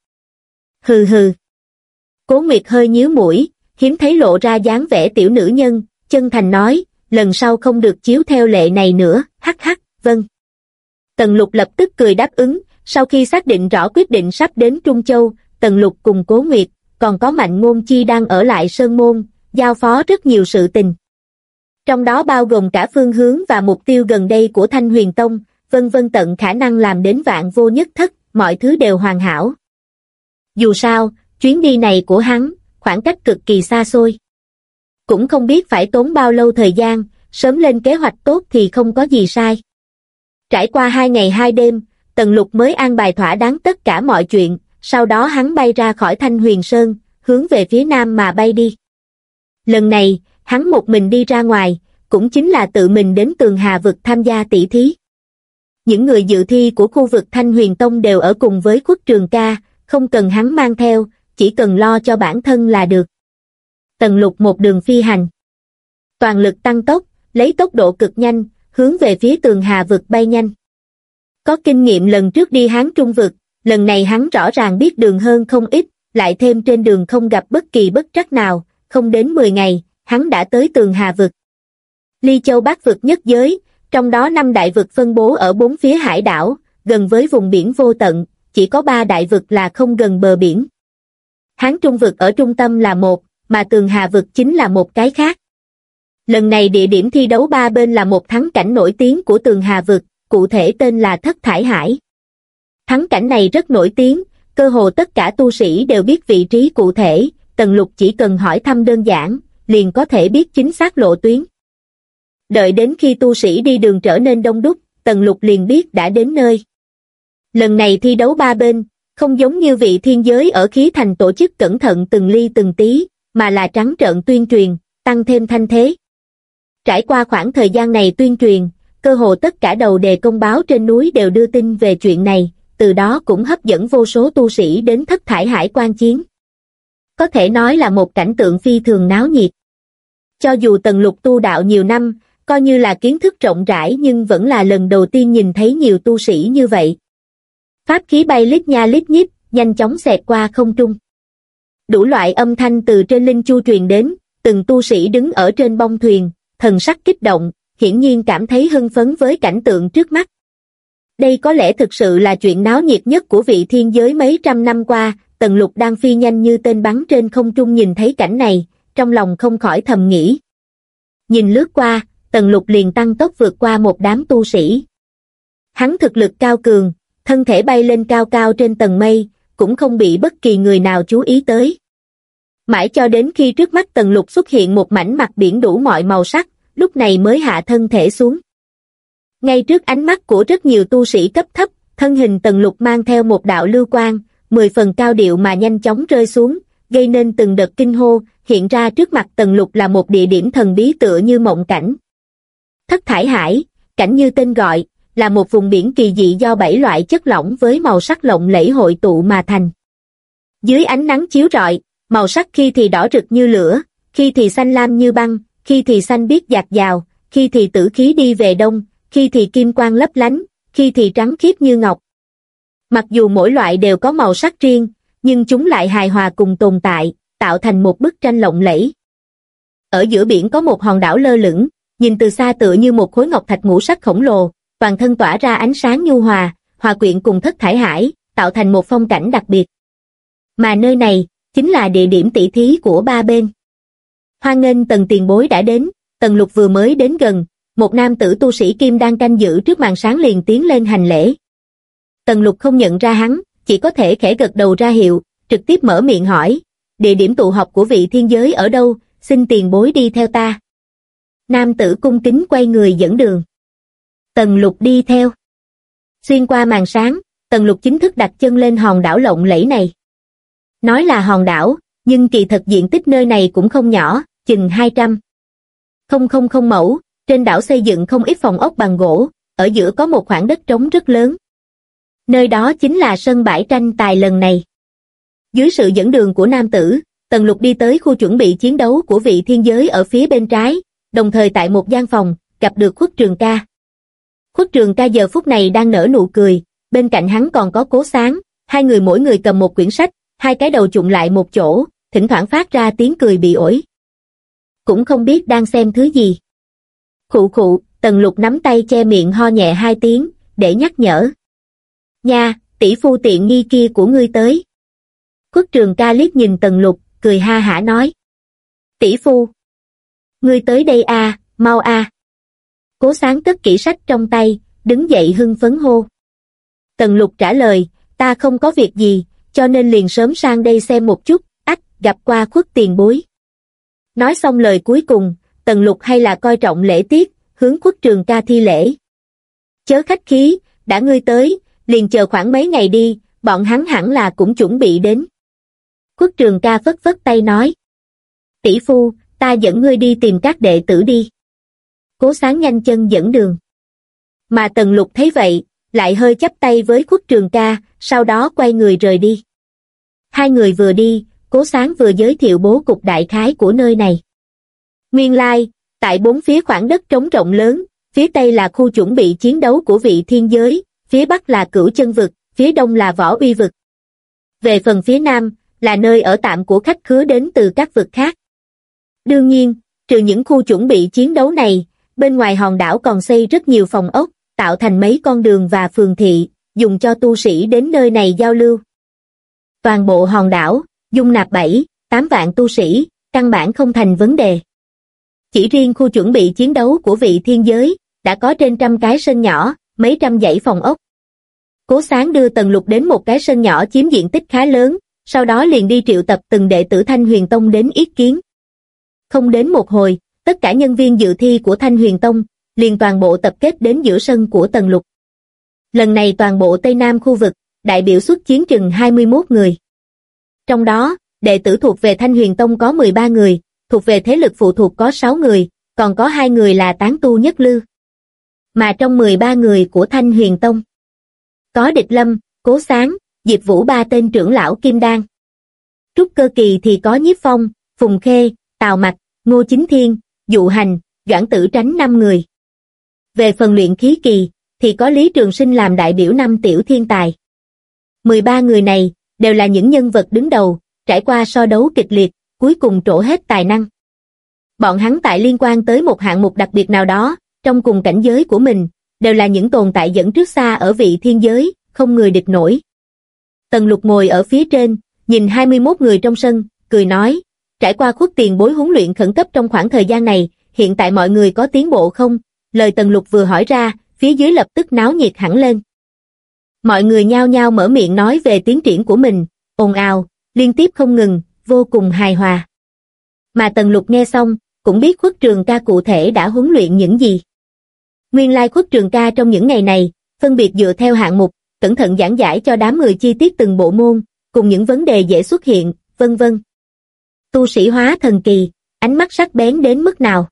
Hừ hừ. Cố Nguyệt hơi nhíu mũi, hiếm thấy lộ ra dáng vẻ tiểu nữ nhân, chân thành nói, lần sau không được chiếu theo lệ này nữa, hắc hắc, vâng. Tần lục lập tức cười đáp ứng, sau khi xác định rõ quyết định sắp đến Trung Châu, Tần lục cùng Cố Nguyệt, còn có Mạnh Ngôn Chi đang ở lại Sơn Môn, giao phó rất nhiều sự tình. Trong đó bao gồm cả phương hướng và mục tiêu gần đây của Thanh Huyền Tông, vân vân tận khả năng làm đến vạn vô nhất thất, mọi thứ đều hoàn hảo. Dù sao, chuyến đi này của hắn, khoảng cách cực kỳ xa xôi. Cũng không biết phải tốn bao lâu thời gian, sớm lên kế hoạch tốt thì không có gì sai. Trải qua hai ngày hai đêm, Tần Lục mới an bài thỏa đáng tất cả mọi chuyện, sau đó hắn bay ra khỏi Thanh Huyền Sơn, hướng về phía nam mà bay đi. Lần này, hắn một mình đi ra ngoài, cũng chính là tự mình đến tường hà vực tham gia tỷ thí. Những người dự thi của khu vực Thanh Huyền Tông đều ở cùng với khuất trường ca, không cần hắn mang theo, chỉ cần lo cho bản thân là được. Tần lục một đường phi hành. Toàn lực tăng tốc, lấy tốc độ cực nhanh, hướng về phía tường hà vực bay nhanh. Có kinh nghiệm lần trước đi hán trung vực, lần này hắn rõ ràng biết đường hơn không ít, lại thêm trên đường không gặp bất kỳ bất trắc nào, không đến 10 ngày, hắn đã tới tường hà vực. Ly Châu Bắc vực nhất giới, trong đó năm đại vực phân bố ở bốn phía hải đảo, gần với vùng biển vô tận, chỉ có ba đại vực là không gần bờ biển. Hán Trung vực ở trung tâm là một, mà Tường Hà vực chính là một cái khác. Lần này địa điểm thi đấu ba bên là một thắng cảnh nổi tiếng của Tường Hà vực, cụ thể tên là Thất Thải Hải. Thắng cảnh này rất nổi tiếng, cơ hồ tất cả tu sĩ đều biết vị trí cụ thể, Tần Lục chỉ cần hỏi thăm đơn giản, liền có thể biết chính xác lộ tuyến. Đợi đến khi tu sĩ đi đường trở nên đông đúc, Tần Lục liền biết đã đến nơi. Lần này thi đấu ba bên, không giống như vị thiên giới ở khí thành tổ chức cẩn thận từng ly từng tí, mà là trắng trợn tuyên truyền, tăng thêm thanh thế. Trải qua khoảng thời gian này tuyên truyền, cơ hồ tất cả đầu đề công báo trên núi đều đưa tin về chuyện này, từ đó cũng hấp dẫn vô số tu sĩ đến thất thải hải quan chiến. có thể nói là một cảnh tượng phi thường náo nhiệt. Cho dù tần lục tu đạo nhiều năm, coi như là kiến thức rộng rãi nhưng vẫn là lần đầu tiên nhìn thấy nhiều tu sĩ như vậy. Pháp khí bay lít nha lít nhít, nhanh chóng xẹt qua không trung. Đủ loại âm thanh từ trên linh chu truyền đến, từng tu sĩ đứng ở trên bông thuyền, thần sắc kích động, hiển nhiên cảm thấy hưng phấn với cảnh tượng trước mắt. Đây có lẽ thực sự là chuyện náo nhiệt nhất của vị thiên giới mấy trăm năm qua, tần lục đang phi nhanh như tên bắn trên không trung nhìn thấy cảnh này, trong lòng không khỏi thầm nghĩ. Nhìn lướt qua, tần lục liền tăng tốc vượt qua một đám tu sĩ. Hắn thực lực cao cường, thân thể bay lên cao cao trên tầng mây, cũng không bị bất kỳ người nào chú ý tới. Mãi cho đến khi trước mắt tần lục xuất hiện một mảnh mặt biển đủ mọi màu sắc, lúc này mới hạ thân thể xuống. Ngay trước ánh mắt của rất nhiều tu sĩ cấp thấp, thân hình tần lục mang theo một đạo lưu quang, mười phần cao điệu mà nhanh chóng rơi xuống, gây nên từng đợt kinh hô, hiện ra trước mặt tần lục là một địa điểm thần bí tựa như mộng cảnh. Thất thải hải, cảnh như tên gọi, là một vùng biển kỳ dị do bảy loại chất lỏng với màu sắc lộng lẫy hội tụ mà thành. Dưới ánh nắng chiếu rọi, màu sắc khi thì đỏ rực như lửa, khi thì xanh lam như băng, khi thì xanh biếc dạt dào, khi thì tử khí đi về đông, khi thì kim quang lấp lánh, khi thì trắng khiết như ngọc. Mặc dù mỗi loại đều có màu sắc riêng, nhưng chúng lại hài hòa cùng tồn tại, tạo thành một bức tranh lộng lẫy. Ở giữa biển có một hòn đảo lơ lửng, nhìn từ xa tựa như một khối ngọc thạch ngũ sắc khổng lồ, toàn thân tỏa ra ánh sáng nhu hòa, hòa quyện cùng thất thải hải, tạo thành một phong cảnh đặc biệt. Mà nơi này, chính là địa điểm tỷ thí của ba bên. Hoan nghênh tần tiền bối đã đến, tần lục vừa mới đến gần, một nam tử tu sĩ kim đang canh giữ trước màn sáng liền tiến lên hành lễ. Tần lục không nhận ra hắn, chỉ có thể khẽ gật đầu ra hiệu, trực tiếp mở miệng hỏi, địa điểm tụ họp của vị thiên giới ở đâu, xin tiền bối đi theo ta. Nam tử cung kính quay người dẫn đường. Tần lục đi theo. Xuyên qua màn sáng, tần lục chính thức đặt chân lên hòn đảo lộng lẫy này. Nói là hòn đảo, nhưng kỳ thật diện tích nơi này cũng không nhỏ, chừng 200. Không không không mẫu, trên đảo xây dựng không ít phòng ốc bằng gỗ, ở giữa có một khoảng đất trống rất lớn. Nơi đó chính là sân bãi tranh tài lần này. Dưới sự dẫn đường của nam tử, Tần Lục đi tới khu chuẩn bị chiến đấu của vị thiên giới ở phía bên trái, đồng thời tại một gian phòng, gặp được khuất trường ca. Khuất trường ca giờ phút này đang nở nụ cười, bên cạnh hắn còn có cố sáng, hai người mỗi người cầm một quyển sách, hai cái đầu chụm lại một chỗ, thỉnh thoảng phát ra tiếng cười bị ổi. Cũng không biết đang xem thứ gì. Khụ khụ, tần lục nắm tay che miệng ho nhẹ hai tiếng, để nhắc nhở. Nha, tỷ phu tiện nghi kia của ngươi tới. Khuất trường ca liếc nhìn tần lục, cười ha hả nói. Tỷ phu. Ngươi tới đây a, à, mau a. À. Cố sáng tất kỹ sách trong tay, đứng dậy hưng phấn hô. Tần lục trả lời, ta không có việc gì, cho nên liền sớm sang đây xem một chút, ách, gặp qua khuất tiền bối. Nói xong lời cuối cùng, tần lục hay là coi trọng lễ tiết, hướng khuất trường ca thi lễ. Chớ khách khí, đã ngươi tới, liền chờ khoảng mấy ngày đi, bọn hắn hẳn là cũng chuẩn bị đến. Khuất trường ca phất phất tay nói. Tỷ phu, ta dẫn ngươi đi tìm các đệ tử đi. Cố sáng nhanh chân dẫn đường. Mà tần lục thấy vậy, lại hơi chắp tay với khuất trường ca, sau đó quay người rời đi. Hai người vừa đi, cố sáng vừa giới thiệu bố cục đại khái của nơi này. Nguyên lai, tại bốn phía khoảng đất trống rộng lớn, phía tây là khu chuẩn bị chiến đấu của vị thiên giới, phía bắc là cửu chân vực, phía đông là võ uy vực. Về phần phía nam, là nơi ở tạm của khách khứa đến từ các vực khác. Đương nhiên, trừ những khu chuẩn bị chiến đấu này, bên ngoài hòn đảo còn xây rất nhiều phòng ốc, tạo thành mấy con đường và phường thị, dùng cho tu sĩ đến nơi này giao lưu. Toàn bộ hòn đảo, dung nạp 7, 8 vạn tu sĩ, căn bản không thành vấn đề. Chỉ riêng khu chuẩn bị chiến đấu của vị thiên giới, đã có trên trăm cái sân nhỏ, mấy trăm dãy phòng ốc. Cố sáng đưa Tần Lục đến một cái sân nhỏ chiếm diện tích khá lớn, sau đó liền đi triệu tập từng đệ tử Thanh Huyền Tông đến ý kiến. Không đến một hồi, tất cả nhân viên dự thi của Thanh Huyền Tông, liền toàn bộ tập kết đến giữa sân của Tần Lục. Lần này toàn bộ Tây Nam khu vực, đại biểu xuất chiến chừng 21 người. Trong đó, đệ tử thuộc về Thanh Huyền Tông có 13 người, thuộc về thế lực phụ thuộc có 6 người, còn có hai người là tán tu nhất lư. Mà trong 13 người của Thanh Huyền Tông, có Địch Lâm, Cố Sáng, Diệp Vũ ba tên trưởng lão Kim Đan. Trúc cơ kỳ thì có Nhiếp Phong, Phùng Khê, Tào Mặc, Ngô Chính Thiên, Dụ Hành, Doãn Tử Tránh năm người. Về phần luyện khí kỳ, thì có Lý Trường Sinh làm đại biểu năm tiểu thiên tài. 13 người này, đều là những nhân vật đứng đầu, trải qua so đấu kịch liệt, cuối cùng trổ hết tài năng. Bọn hắn tại liên quan tới một hạng mục đặc biệt nào đó, trong cùng cảnh giới của mình, đều là những tồn tại dẫn trước xa ở vị thiên giới, không người địch nổi. Tần lục ngồi ở phía trên, nhìn 21 người trong sân, cười nói, trải qua khuất tiền bối huấn luyện khẩn cấp trong khoảng thời gian này, hiện tại mọi người có tiến bộ không? Lời tần lục vừa hỏi ra, phía dưới lập tức náo nhiệt hẳn lên. Mọi người nhao nhao mở miệng nói về tiến triển của mình, ồn ào, liên tiếp không ngừng, vô cùng hài hòa. Mà tần lục nghe xong, cũng biết khuất trường ca cụ thể đã huấn luyện những gì. Nguyên lai khuất trường ca trong những ngày này, phân biệt dựa theo hạng mục, cẩn thận giảng giải cho đám người chi tiết từng bộ môn, cùng những vấn đề dễ xuất hiện, vân vân. Tu sĩ hóa thần kỳ, ánh mắt sắc bén đến mức nào.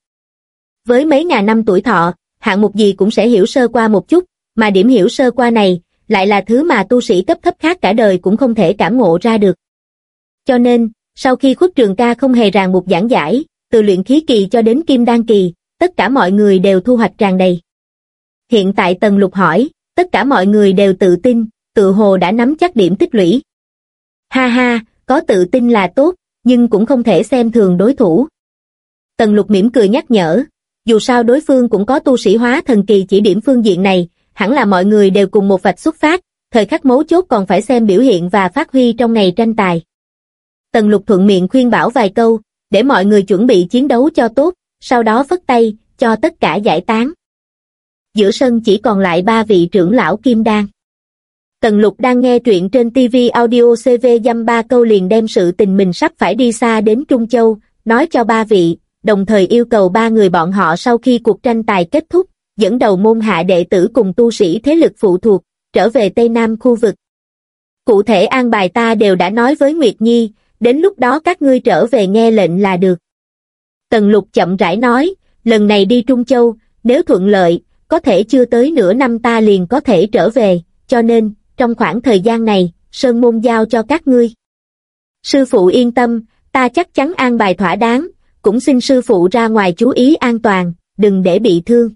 Với mấy ngàn năm tuổi thọ, hạng mục gì cũng sẽ hiểu sơ qua một chút, mà điểm hiểu sơ qua này, lại là thứ mà tu sĩ cấp thấp khác cả đời cũng không thể cảm ngộ ra được. Cho nên, sau khi khuất trường ca không hề ràng buộc giảng giải, từ luyện khí kỳ cho đến kim đan kỳ, tất cả mọi người đều thu hoạch tràn đầy. Hiện tại Tần Lục hỏi, tất cả mọi người đều tự tin, tự hồ đã nắm chắc điểm tích lũy. Ha ha, có tự tin là tốt, nhưng cũng không thể xem thường đối thủ. Tần Lục mỉm cười nhắc nhở, dù sao đối phương cũng có tu sĩ hóa thần kỳ chỉ điểm phương diện này, hẳn là mọi người đều cùng một vạch xuất phát, thời khắc mấu chốt còn phải xem biểu hiện và phát huy trong ngày tranh tài. Tần Lục thuận miệng khuyên bảo vài câu, để mọi người chuẩn bị chiến đấu cho tốt, sau đó phất tay, cho tất cả giải tán. Giữa sân chỉ còn lại ba vị trưởng lão Kim Đan. Tần Lục đang nghe truyện trên TV audio CV dăm ba câu liền đem sự tình mình sắp phải đi xa đến Trung Châu, nói cho ba vị, đồng thời yêu cầu ba người bọn họ sau khi cuộc tranh tài kết thúc, dẫn đầu môn hạ đệ tử cùng tu sĩ thế lực phụ thuộc, trở về Tây Nam khu vực. Cụ thể an bài ta đều đã nói với Nguyệt Nhi, đến lúc đó các ngươi trở về nghe lệnh là được. Tần lục chậm rãi nói, lần này đi Trung Châu, nếu thuận lợi, có thể chưa tới nửa năm ta liền có thể trở về, cho nên, trong khoảng thời gian này, Sơn Môn giao cho các ngươi. Sư phụ yên tâm, ta chắc chắn an bài thỏa đáng, cũng xin sư phụ ra ngoài chú ý an toàn, đừng để bị thương.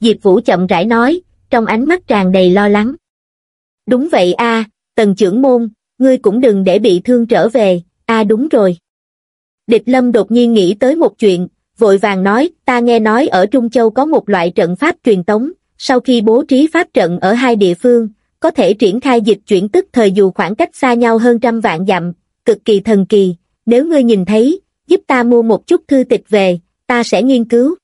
Diệp Vũ chậm rãi nói, trong ánh mắt tràn đầy lo lắng. Đúng vậy a, tần trưởng môn, ngươi cũng đừng để bị thương trở về, a đúng rồi. Địch Lâm đột nhiên nghĩ tới một chuyện, vội vàng nói, ta nghe nói ở Trung Châu có một loại trận pháp truyền tống, sau khi bố trí pháp trận ở hai địa phương, có thể triển khai dịch chuyển tức thời dù khoảng cách xa nhau hơn trăm vạn dặm, cực kỳ thần kỳ, nếu ngươi nhìn thấy, giúp ta mua một chút thư tịch về, ta sẽ nghiên cứu.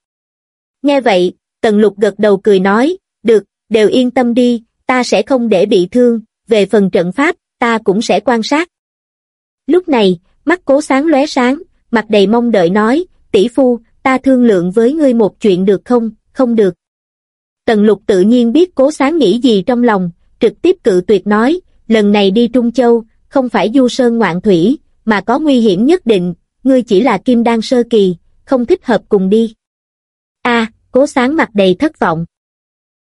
Nghe vậy, Tần Lục gật đầu cười nói, được, đều yên tâm đi, ta sẽ không để bị thương, về phần trận pháp, ta cũng sẽ quan sát. Lúc này, mắt cố sáng lóe sáng, mặt đầy mong đợi nói, tỷ phu, ta thương lượng với ngươi một chuyện được không, không được. Tần lục tự nhiên biết cố sáng nghĩ gì trong lòng, trực tiếp cự tuyệt nói, lần này đi Trung Châu, không phải du sơn ngoạn thủy, mà có nguy hiểm nhất định, ngươi chỉ là kim đan sơ kỳ, không thích hợp cùng đi. a cố sáng mặt đầy thất vọng.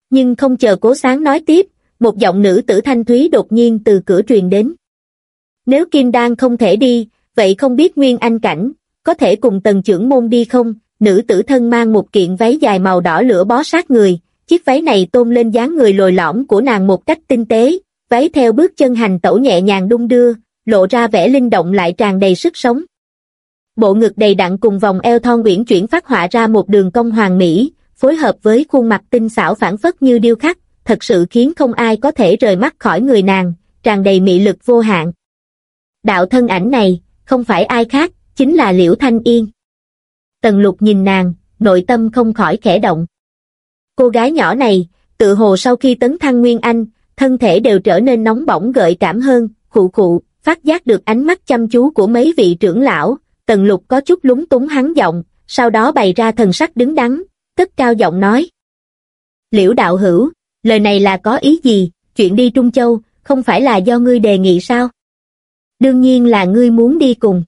Nhưng không chờ cố sáng nói tiếp, một giọng nữ tử thanh thúy đột nhiên từ cửa truyền đến. Nếu Kim Đan không thể đi, vậy không biết Nguyên Anh Cảnh, có thể cùng tần trưởng môn đi không? Nữ tử thân mang một kiện váy dài màu đỏ lửa bó sát người, chiếc váy này tôn lên dáng người lồi lõm của nàng một cách tinh tế, váy theo bước chân hành tẩu nhẹ nhàng đung đưa, lộ ra vẻ linh động lại tràn đầy sức sống. Bộ ngực đầy đặn cùng vòng eo thon uyển chuyển phát họa ra một đường cong hoàng mỹ, phối hợp với khuôn mặt tinh xảo phản phất như điêu khắc, thật sự khiến không ai có thể rời mắt khỏi người nàng, tràn đầy mị lực vô hạn. Đạo thân ảnh này, không phải ai khác, chính là Liễu Thanh Yên. Tần lục nhìn nàng, nội tâm không khỏi khẽ động. Cô gái nhỏ này, tự hồ sau khi tấn thăng Nguyên Anh, thân thể đều trở nên nóng bỏng gợi cảm hơn, khụ khụ, phát giác được ánh mắt chăm chú của mấy vị trưởng lão, tần lục có chút lúng túng hắn giọng, sau đó bày ra thần sắc đứng đắn, cất cao giọng nói. Liễu đạo hữu, lời này là có ý gì, chuyện đi Trung Châu, không phải là do ngươi đề nghị sao? Đương nhiên là ngươi muốn đi cùng.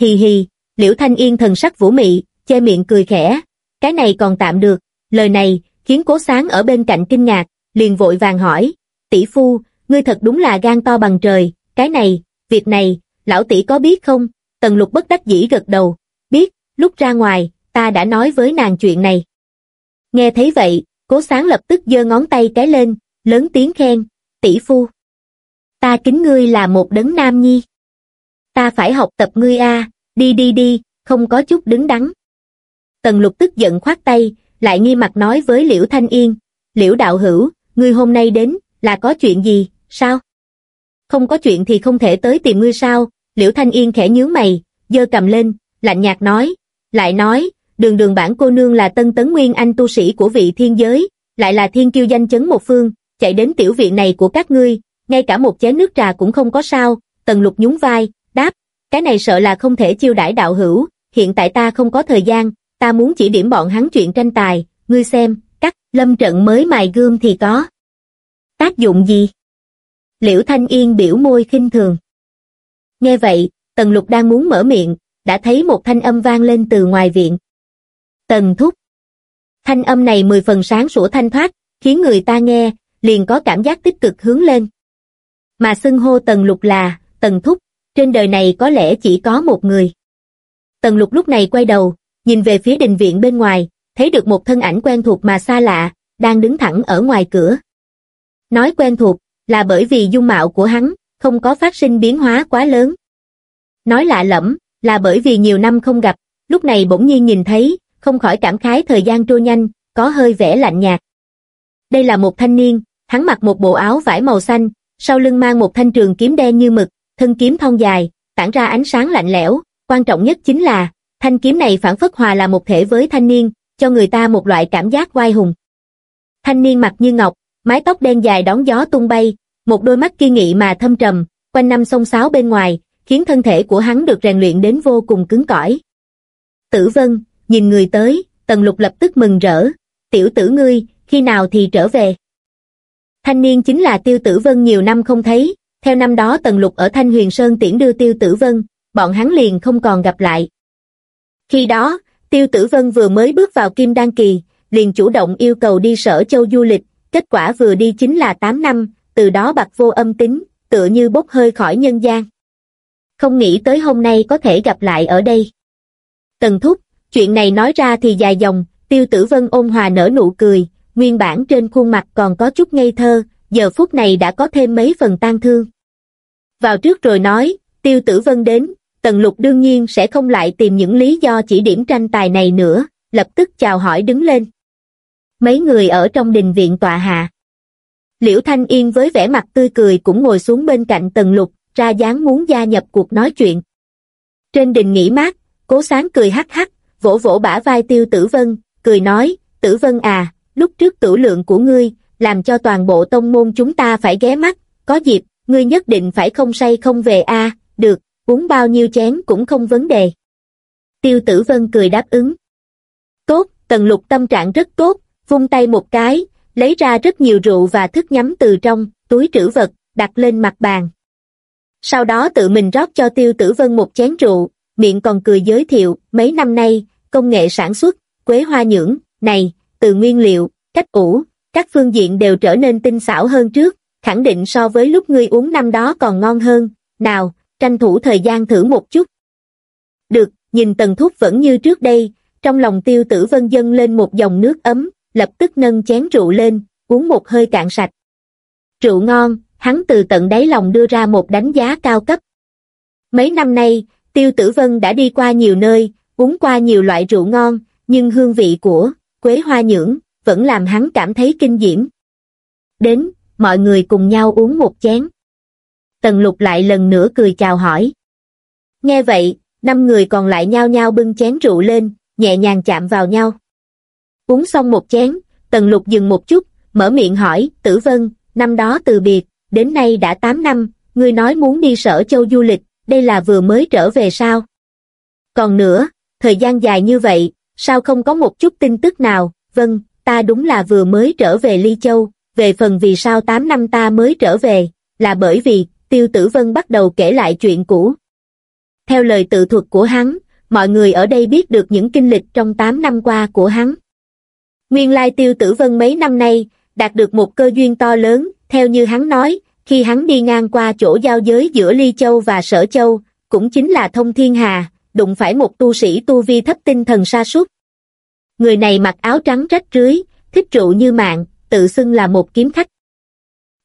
Hì hì, liễu thanh yên thần sắc vũ mị, che miệng cười khẽ, cái này còn tạm được, lời này, khiến cố sáng ở bên cạnh kinh ngạc, liền vội vàng hỏi, tỷ phu, ngươi thật đúng là gan to bằng trời, cái này, việc này, lão tỷ có biết không? Tần lục bất đắc dĩ gật đầu, biết, lúc ra ngoài, ta đã nói với nàng chuyện này. Nghe thấy vậy, cố sáng lập tức giơ ngón tay cái lên, lớn tiếng khen, tỷ phu. Ta kính ngươi là một đấng nam nhi. Ta phải học tập ngươi a, đi đi đi, không có chút đứng đắn. Tần lục tức giận khoát tay, lại nghi mặt nói với Liễu Thanh Yên, Liễu đạo hữu, ngươi hôm nay đến, là có chuyện gì, sao? Không có chuyện thì không thể tới tìm ngươi sao? Liễu Thanh Yên khẽ nhướng mày, giơ cầm lên, lạnh nhạt nói, lại nói, đường đường bản cô nương là tân tấn nguyên anh tu sĩ của vị thiên giới, lại là thiên kiêu danh chấn một phương, chạy đến tiểu viện này của các ngươi, ngay cả một chén nước trà cũng không có sao, tần lục nhún vai, đáp, cái này sợ là không thể chiêu đãi đạo hữu, hiện tại ta không có thời gian, ta muốn chỉ điểm bọn hắn chuyện tranh tài, ngươi xem, cắt, lâm trận mới mài gươm thì có. Tác dụng gì? Liễu Thanh Yên biểu môi khinh thường. Nghe vậy, Tần Lục đang muốn mở miệng, đã thấy một thanh âm vang lên từ ngoài viện. Tần Thúc. Thanh âm này mười phần sáng sủa thanh thoát, khiến người ta nghe, liền có cảm giác tích cực hướng lên. Mà xưng hô Tần Lục là, Tần Thúc, trên đời này có lẽ chỉ có một người. Tần Lục lúc này quay đầu, nhìn về phía đình viện bên ngoài, thấy được một thân ảnh quen thuộc mà xa lạ, đang đứng thẳng ở ngoài cửa. Nói quen thuộc, là bởi vì dung mạo của hắn, không có phát sinh biến hóa quá lớn. Nói lạ lẫm, là bởi vì nhiều năm không gặp, lúc này bỗng nhiên nhìn thấy, không khỏi cảm khái thời gian trôi nhanh, có hơi vẻ lạnh nhạt. Đây là một thanh niên, hắn mặc một bộ áo vải màu xanh, sau lưng mang một thanh trường kiếm đen như mực, thân kiếm thon dài, tản ra ánh sáng lạnh lẽo, quan trọng nhất chính là, thanh kiếm này phản phất hòa là một thể với thanh niên, cho người ta một loại cảm giác oai hùng. Thanh niên mặt như ngọc, mái tóc đen dài đón gió tung bay, một đôi mắt kiên nghị mà thâm trầm, quanh năm sông sáo bên ngoài, khiến thân thể của hắn được rèn luyện đến vô cùng cứng cỏi. Tử Vân, nhìn người tới, Tần Lục lập tức mừng rỡ, tiểu tử ngươi, khi nào thì trở về. Thanh niên chính là Tiêu Tử Vân nhiều năm không thấy, theo năm đó Tần Lục ở Thanh Huyền Sơn tiễn đưa Tiêu Tử Vân, bọn hắn liền không còn gặp lại. Khi đó, Tiêu Tử Vân vừa mới bước vào Kim Đan Kỳ, liền chủ động yêu cầu đi sở châu du lịch, kết quả vừa đi chính là 8 năm, từ đó bạc vô âm tính, tựa như bốc hơi khỏi nhân gian. Không nghĩ tới hôm nay có thể gặp lại ở đây. Tần thúc, chuyện này nói ra thì dài dòng, tiêu tử vân ôn hòa nở nụ cười, nguyên bản trên khuôn mặt còn có chút ngây thơ, giờ phút này đã có thêm mấy phần tan thương. Vào trước rồi nói, tiêu tử vân đến, tần lục đương nhiên sẽ không lại tìm những lý do chỉ điểm tranh tài này nữa, lập tức chào hỏi đứng lên. Mấy người ở trong đình viện tọa hạ. Liễu Thanh Yên với vẻ mặt tươi cười cũng ngồi xuống bên cạnh tần lục, ra dáng muốn gia nhập cuộc nói chuyện. Trên đình nghỉ mát, cố sáng cười hắc hắc, vỗ vỗ bả vai tiêu tử vân, cười nói, tử vân à, lúc trước tử lượng của ngươi, làm cho toàn bộ tông môn chúng ta phải ghé mắt, có dịp, ngươi nhất định phải không say không về a được, uống bao nhiêu chén cũng không vấn đề. Tiêu tử vân cười đáp ứng. Tốt, tần lục tâm trạng rất tốt, vung tay một cái, lấy ra rất nhiều rượu và thức nhắm từ trong túi trữ vật, đặt lên mặt bàn. Sau đó tự mình rót cho Tiêu Tử Vân một chén rượu, miệng còn cười giới thiệu, mấy năm nay, công nghệ sản xuất, quế hoa nhưỡng, này, từ nguyên liệu, cách ủ, các phương diện đều trở nên tinh xảo hơn trước, khẳng định so với lúc ngươi uống năm đó còn ngon hơn, nào, tranh thủ thời gian thử một chút. Được, nhìn tần thuốc vẫn như trước đây, trong lòng tiêu tử vân dân lên một dòng nước ấm, lập tức nâng chén rượu lên, uống một hơi cạn sạch. Rượu ngon, hắn từ tận đáy lòng đưa ra một đánh giá cao cấp. Mấy năm nay, Tiêu Tử Vân đã đi qua nhiều nơi, uống qua nhiều loại rượu ngon, nhưng hương vị của quế hoa nhưỡng vẫn làm hắn cảm thấy kinh diễm. Đến, mọi người cùng nhau uống một chén. Tần lục lại lần nữa cười chào hỏi. Nghe vậy, năm người còn lại nhao nhao bưng chén rượu lên, nhẹ nhàng chạm vào nhau. Uống xong một chén, Tần Lục dừng một chút, mở miệng hỏi, Tử Vân, năm đó từ biệt, đến nay đã 8 năm, ngươi nói muốn đi sở châu du lịch, đây là vừa mới trở về sao? Còn nữa, thời gian dài như vậy, sao không có một chút tin tức nào? Vâng, ta đúng là vừa mới trở về Ly Châu, về phần vì sao 8 năm ta mới trở về, là bởi vì, Tiêu Tử Vân bắt đầu kể lại chuyện cũ. Theo lời tự thuật của hắn, mọi người ở đây biết được những kinh lịch trong 8 năm qua của hắn. Nguyên lai tiêu tử vân mấy năm nay, đạt được một cơ duyên to lớn, theo như hắn nói, khi hắn đi ngang qua chỗ giao giới giữa Ly Châu và Sở Châu, cũng chính là thông thiên hà, đụng phải một tu sĩ tu vi thấp tinh thần sa sút Người này mặc áo trắng rách rưới, thích rượu như mạng, tự xưng là một kiếm khách.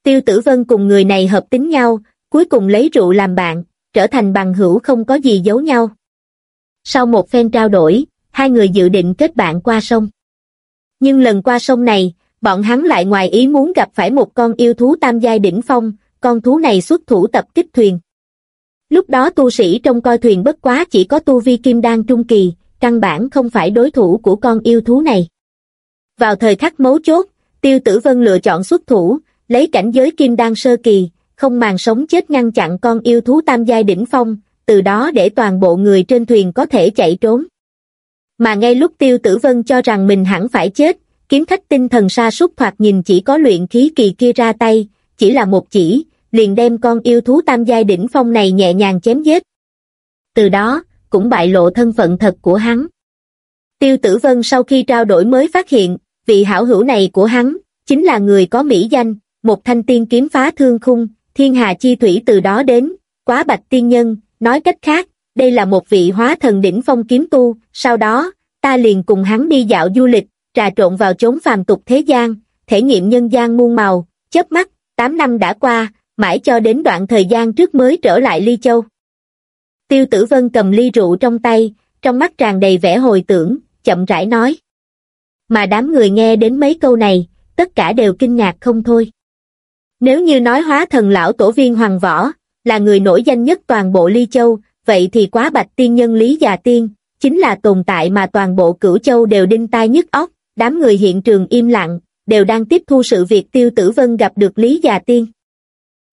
Tiêu Tử Vân cùng người này hợp tính nhau, cuối cùng lấy rượu làm bạn, trở thành bằng hữu không có gì giấu nhau. Sau một phen trao đổi, hai người dự định kết bạn qua sông. Nhưng lần qua sông này, bọn hắn lại ngoài ý muốn gặp phải một con yêu thú tam giai đỉnh phong, con thú này xuất thủ tập kích thuyền. Lúc đó tu sĩ trong coi thuyền bất quá chỉ có tu vi kim đan trung kỳ, căn bản không phải đối thủ của con yêu thú này. Vào thời khắc mấu chốt, Tiêu Tử Vân lựa chọn xuất thủ, lấy cảnh giới kim đan sơ kỳ, không màng sống chết ngăn chặn con yêu thú tam giai đỉnh phong, từ đó để toàn bộ người trên thuyền có thể chạy trốn. Mà ngay lúc Tiêu Tử Vân cho rằng mình hẳn phải chết, kiếm khách tinh thần sa sút thoạt nhìn chỉ có luyện khí kỳ kia ra tay, chỉ là một chỉ, liền đem con yêu thú tam giai đỉnh phong này nhẹ nhàng chém giết. Từ đó, cũng bại lộ thân phận thật của hắn. Tiêu Tử Vân sau khi trao đổi mới phát hiện, vị hảo hữu này của hắn, chính là người có mỹ danh, một thanh tiên kiếm phá thương khung, thiên hà chi thủy từ đó đến, quá bạch tiên nhân, nói cách khác, đây là một vị hóa thần đỉnh phong kiếm tu, sau đó, ta liền cùng hắn đi dạo du lịch, trà trộn vào chốn phàm tục thế gian, thể nghiệm nhân gian muôn màu, chớp mắt, 8 năm đã qua, mãi cho đến đoạn thời gian trước mới trở lại Ly Châu. Tiêu Tử Vân cầm ly rượu trong tay, trong mắt tràn đầy vẻ hồi tưởng, chậm rãi nói. Mà đám người nghe đến mấy câu này, tất cả đều kinh ngạc không thôi. Nếu như nói hóa thần lão tổ viên Hoàng Võ, là người nổi danh nhất toàn bộ Ly Châu, vậy thì quá bạch tiên nhân Lý Già Tiên, chính là tồn tại mà toàn bộ cửu châu đều đinh tai nhức óc, đám người hiện trường im lặng, đều đang tiếp thu sự việc Tiêu Tử Vân gặp được Lý Già Tiên.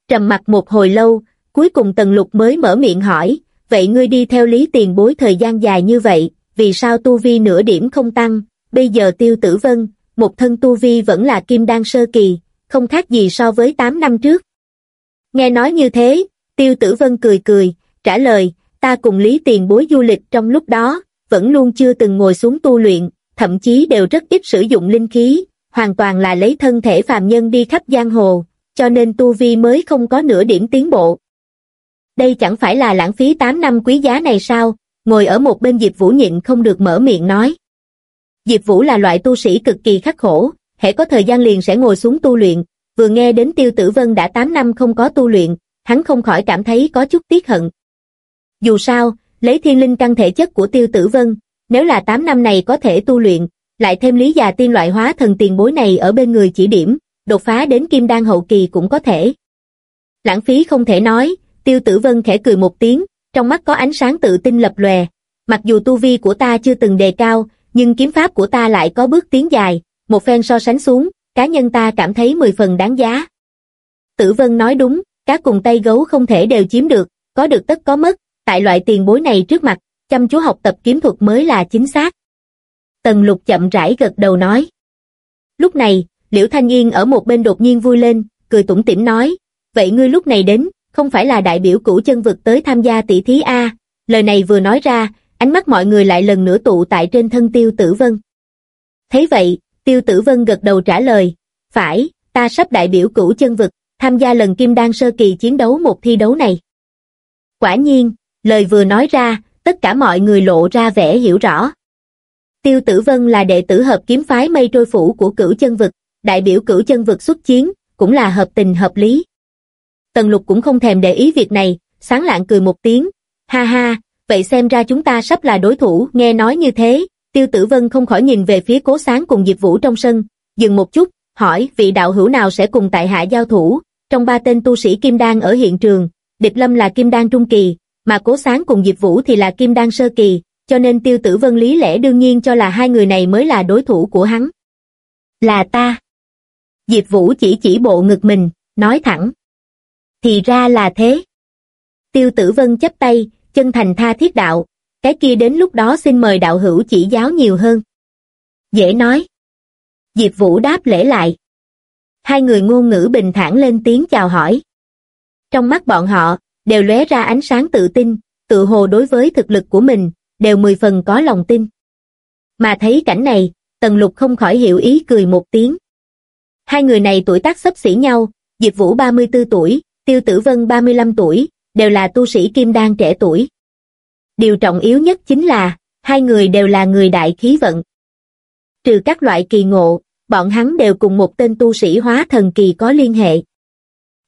Trầm mặt một hồi lâu, cuối cùng Tần Lục mới mở miệng hỏi, vậy ngươi đi theo Lý Tiền Bối thời gian dài như vậy, vì sao tu vi nửa điểm không tăng, bây giờ Tiêu Tử Vân, một thân tu vi vẫn là kim đan sơ kỳ, không khác gì so với 8 năm trước. Nghe nói như thế, Tiêu Tử Vân cười cười, trả lời, ta cùng Lý Tiền Bối du lịch trong lúc đó, vẫn luôn chưa từng ngồi xuống tu luyện, thậm chí đều rất ít sử dụng linh khí, hoàn toàn là lấy thân thể phàm nhân đi khắp giang hồ, cho nên tu vi mới không có nửa điểm tiến bộ. Đây chẳng phải là lãng phí 8 năm quý giá này sao, ngồi ở một bên Diệp Vũ nhịn không được mở miệng nói. Diệp Vũ là loại tu sĩ cực kỳ khắc khổ, hễ có thời gian liền sẽ ngồi xuống tu luyện, vừa nghe đến Tiêu Tử Vân đã 8 năm không có tu luyện, hắn không khỏi cảm thấy có chút tiếc hận. Dù sao, lấy thiên linh căn thể chất của Tiêu Tử Vân, nếu là 8 năm này có thể tu luyện, lại thêm lý già tiên loại hóa thần tiền bối này ở bên người chỉ điểm, đột phá đến kim đan hậu kỳ cũng có thể. Lãng phí không thể nói, Tiêu Tử Vân khẽ cười một tiếng, trong mắt có ánh sáng tự tin lập lòe. Mặc dù tu vi của ta chưa từng đề cao, nhưng kiếm pháp của ta lại có bước tiến dài, một phen so sánh xuống, cá nhân ta cảm thấy 10 phần đáng giá. Tử Vân nói đúng, cá cùng tay gấu không thể đều chiếm được, có được tất có mất, tại loại tiền bối này trước mặt, chăm chú học tập kiếm thuật mới là chính xác. Tần lục chậm rãi gật đầu nói. Lúc này, Liễu Thanh Yên ở một bên đột nhiên vui lên, cười tủm tỉm nói, vậy ngươi lúc này đến, không phải là đại biểu cửu chân vực tới tham gia tỷ thí A, lời này vừa nói ra, ánh mắt mọi người lại lần nữa tụ tại trên thân tiêu tử vân. Thấy vậy, tiêu tử vân gật đầu trả lời, phải, ta sắp đại biểu cửu chân vực, tham gia lần kim đan sơ kỳ chiến đấu một thi đấu này. Quả nhiên, lời vừa nói ra, tất cả mọi người lộ ra vẻ hiểu rõ. Tiêu Tử Vân là đệ tử hợp kiếm phái mây trôi phủ của cửu chân vực, đại biểu cửu chân vực xuất chiến, cũng là hợp tình hợp lý. Tần lục cũng không thèm để ý việc này, sáng lạng cười một tiếng, ha ha, vậy xem ra chúng ta sắp là đối thủ, nghe nói như thế, tiêu tử vân không khỏi nhìn về phía cố sáng cùng Diệp Vũ trong sân, dừng một chút, hỏi vị đạo hữu nào sẽ cùng tại hạ giao thủ, trong ba tên tu sĩ Kim Đan ở hiện trường, Địch Lâm là Kim Đan Trung Kỳ, mà cố sáng cùng Diệp Vũ thì là Kim Đan Sơ Kỳ, cho nên tiêu tử vân lý lẽ đương nhiên cho là hai người này mới là đối thủ của hắn. Là ta. Diệp Vũ chỉ chỉ bộ ngực mình, nói thẳng. Thì ra là thế. Tiêu tử vân chấp tay, chân thành tha thiết đạo, cái kia đến lúc đó xin mời đạo hữu chỉ giáo nhiều hơn. Dễ nói. Diệp Vũ đáp lễ lại. Hai người ngôn ngữ bình thản lên tiếng chào hỏi. Trong mắt bọn họ, đều lóe ra ánh sáng tự tin, tự hồ đối với thực lực của mình, đều mười phần có lòng tin. Mà thấy cảnh này, Tần Lục không khỏi hiểu ý cười một tiếng. Hai người này tuổi tác sấp xỉ nhau, Diệp Vũ 34 tuổi, Tiêu Tử Vân 35 tuổi, đều là tu sĩ kim đan trẻ tuổi. Điều trọng yếu nhất chính là, hai người đều là người đại khí vận. Trừ các loại kỳ ngộ, bọn hắn đều cùng một tên tu sĩ hóa thần kỳ có liên hệ.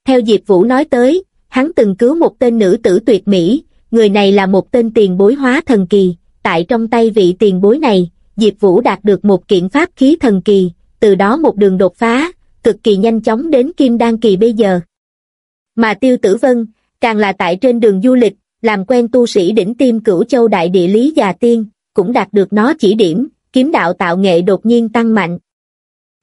Theo Diệp Vũ nói tới, hắn từng cứu một tên nữ tử tuyệt mỹ, người này là một tên tiền bối hóa thần kỳ, tại trong tay vị tiền bối này, Diệp Vũ đạt được một kiện pháp khí thần kỳ, từ đó một đường đột phá, cực kỳ nhanh chóng đến kim đan kỳ bây giờ. Mà Tiêu Tử Vân, càng là tại trên đường du lịch, làm quen tu sĩ đỉnh tim cửu châu đại địa lý già tiên, cũng đạt được nó chỉ điểm, kiếm đạo tạo nghệ đột nhiên tăng mạnh.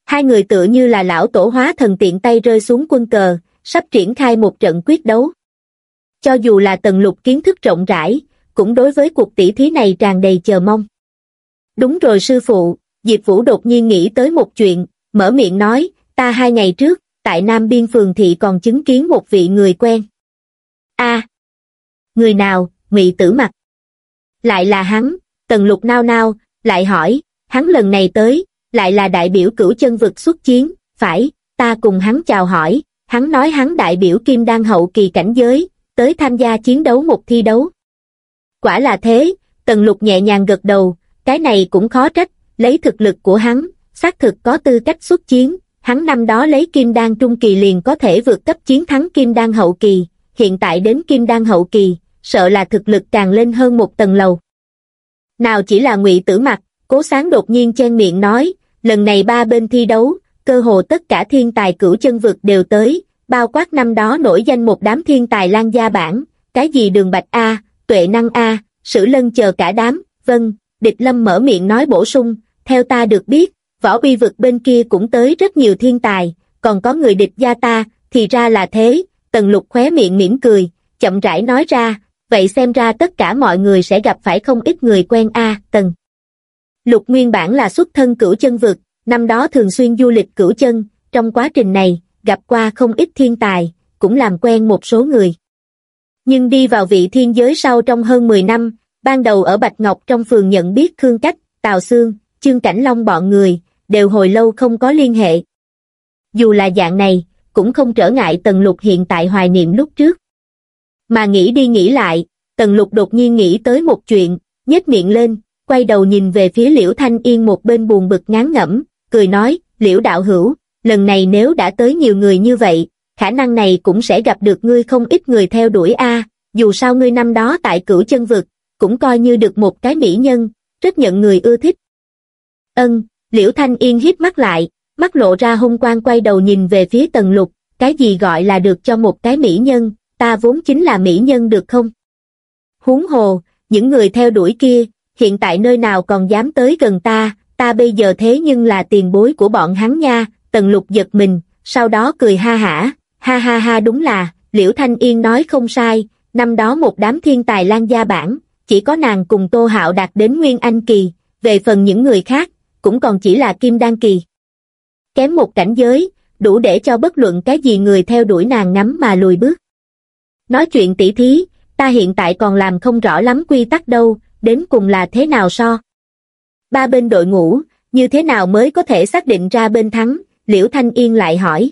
Hai người tựa như là lão tổ hóa thần tiện tay rơi xuống quân cờ, sắp triển khai một trận quyết đấu. Cho dù là tần lục kiến thức rộng rãi, cũng đối với cuộc tỷ thí này tràn đầy chờ mong. Đúng rồi sư phụ, Diệp Vũ đột nhiên nghĩ tới một chuyện, mở miệng nói, ta hai ngày trước, tại Nam Biên Phường Thị còn chứng kiến một vị người quen. a người nào, ngụy tử mặt. Lại là hắn, tần lục nao nao, lại hỏi, hắn lần này tới, lại là đại biểu cửu chân vực xuất chiến, phải, ta cùng hắn chào hỏi, hắn nói hắn đại biểu kim đan hậu kỳ cảnh giới, tới tham gia chiến đấu một thi đấu. Quả là thế, tần lục nhẹ nhàng gật đầu, cái này cũng khó trách, lấy thực lực của hắn, xác thực có tư cách xuất chiến, hắn năm đó lấy kim đan trung kỳ liền có thể vượt cấp chiến thắng kim đan hậu kỳ, hiện tại đến kim đan hậu kỳ, sợ là thực lực càng lên hơn một tầng lầu. Nào chỉ là ngụy tử mặt, cố sáng đột nhiên chen miệng nói, lần này ba bên thi đấu, cơ hồ tất cả thiên tài cửu chân vực đều tới, bao quát năm đó nổi danh một đám thiên tài lan gia bản, cái gì đường bạch A, tuệ năng A, sử lân chờ cả đám, vâng, địch lâm mở miệng nói bổ sung, theo ta được biết, võ uy vực bên kia cũng tới rất nhiều thiên tài, còn có người địch gia ta, thì ra là thế, tần lục khóe miệng mỉm cười, chậm rãi nói ra, vậy xem ra tất cả mọi người sẽ gặp phải không ít người quen A, tần. Lục nguyên bản là xuất thân cửu chân vực, năm đó thường xuyên du lịch cửu chân, trong quá trình này, gặp qua không ít thiên tài, cũng làm quen một số người. Nhưng đi vào vị thiên giới sau trong hơn 10 năm, ban đầu ở Bạch Ngọc trong phường nhận biết Khương Cách, Tào Sương, Chương Cảnh Long bọn người, đều hồi lâu không có liên hệ. Dù là dạng này, cũng không trở ngại Tần Lục hiện tại hoài niệm lúc trước. Mà nghĩ đi nghĩ lại, Tần Lục đột nhiên nghĩ tới một chuyện, nhếch miệng lên, quay đầu nhìn về phía Liễu Thanh Yên một bên buồn bực ngán ngẩm, cười nói, Liễu đạo hữu, lần này nếu đã tới nhiều người như vậy, khả năng này cũng sẽ gặp được ngươi không ít người theo đuổi a dù sao ngươi năm đó tại cửu chân vực, cũng coi như được một cái mỹ nhân, rất nhận người ưa thích. Ân, Liễu Thanh Yên hít mắt lại, mắt lộ ra hung quang quay đầu nhìn về phía tần lục, cái gì gọi là được cho một cái mỹ nhân, ta vốn chính là mỹ nhân được không? Huống hồ, những người theo đuổi kia, hiện tại nơi nào còn dám tới gần ta, ta bây giờ thế nhưng là tiền bối của bọn hắn nha, tần lục giật mình, sau đó cười ha hả, ha ha ha đúng là, Liễu Thanh Yên nói không sai, năm đó một đám thiên tài lan gia bản, chỉ có nàng cùng Tô Hạo đạt đến Nguyên Anh Kỳ, về phần những người khác, cũng còn chỉ là Kim Đan Kỳ. Kém một cảnh giới, đủ để cho bất luận cái gì người theo đuổi nàng ngắm mà lùi bước. Nói chuyện tỉ thí, ta hiện tại còn làm không rõ lắm quy tắc đâu, đến cùng là thế nào so. Ba bên đội ngũ, như thế nào mới có thể xác định ra bên thắng, Liễu Thanh Yên lại hỏi.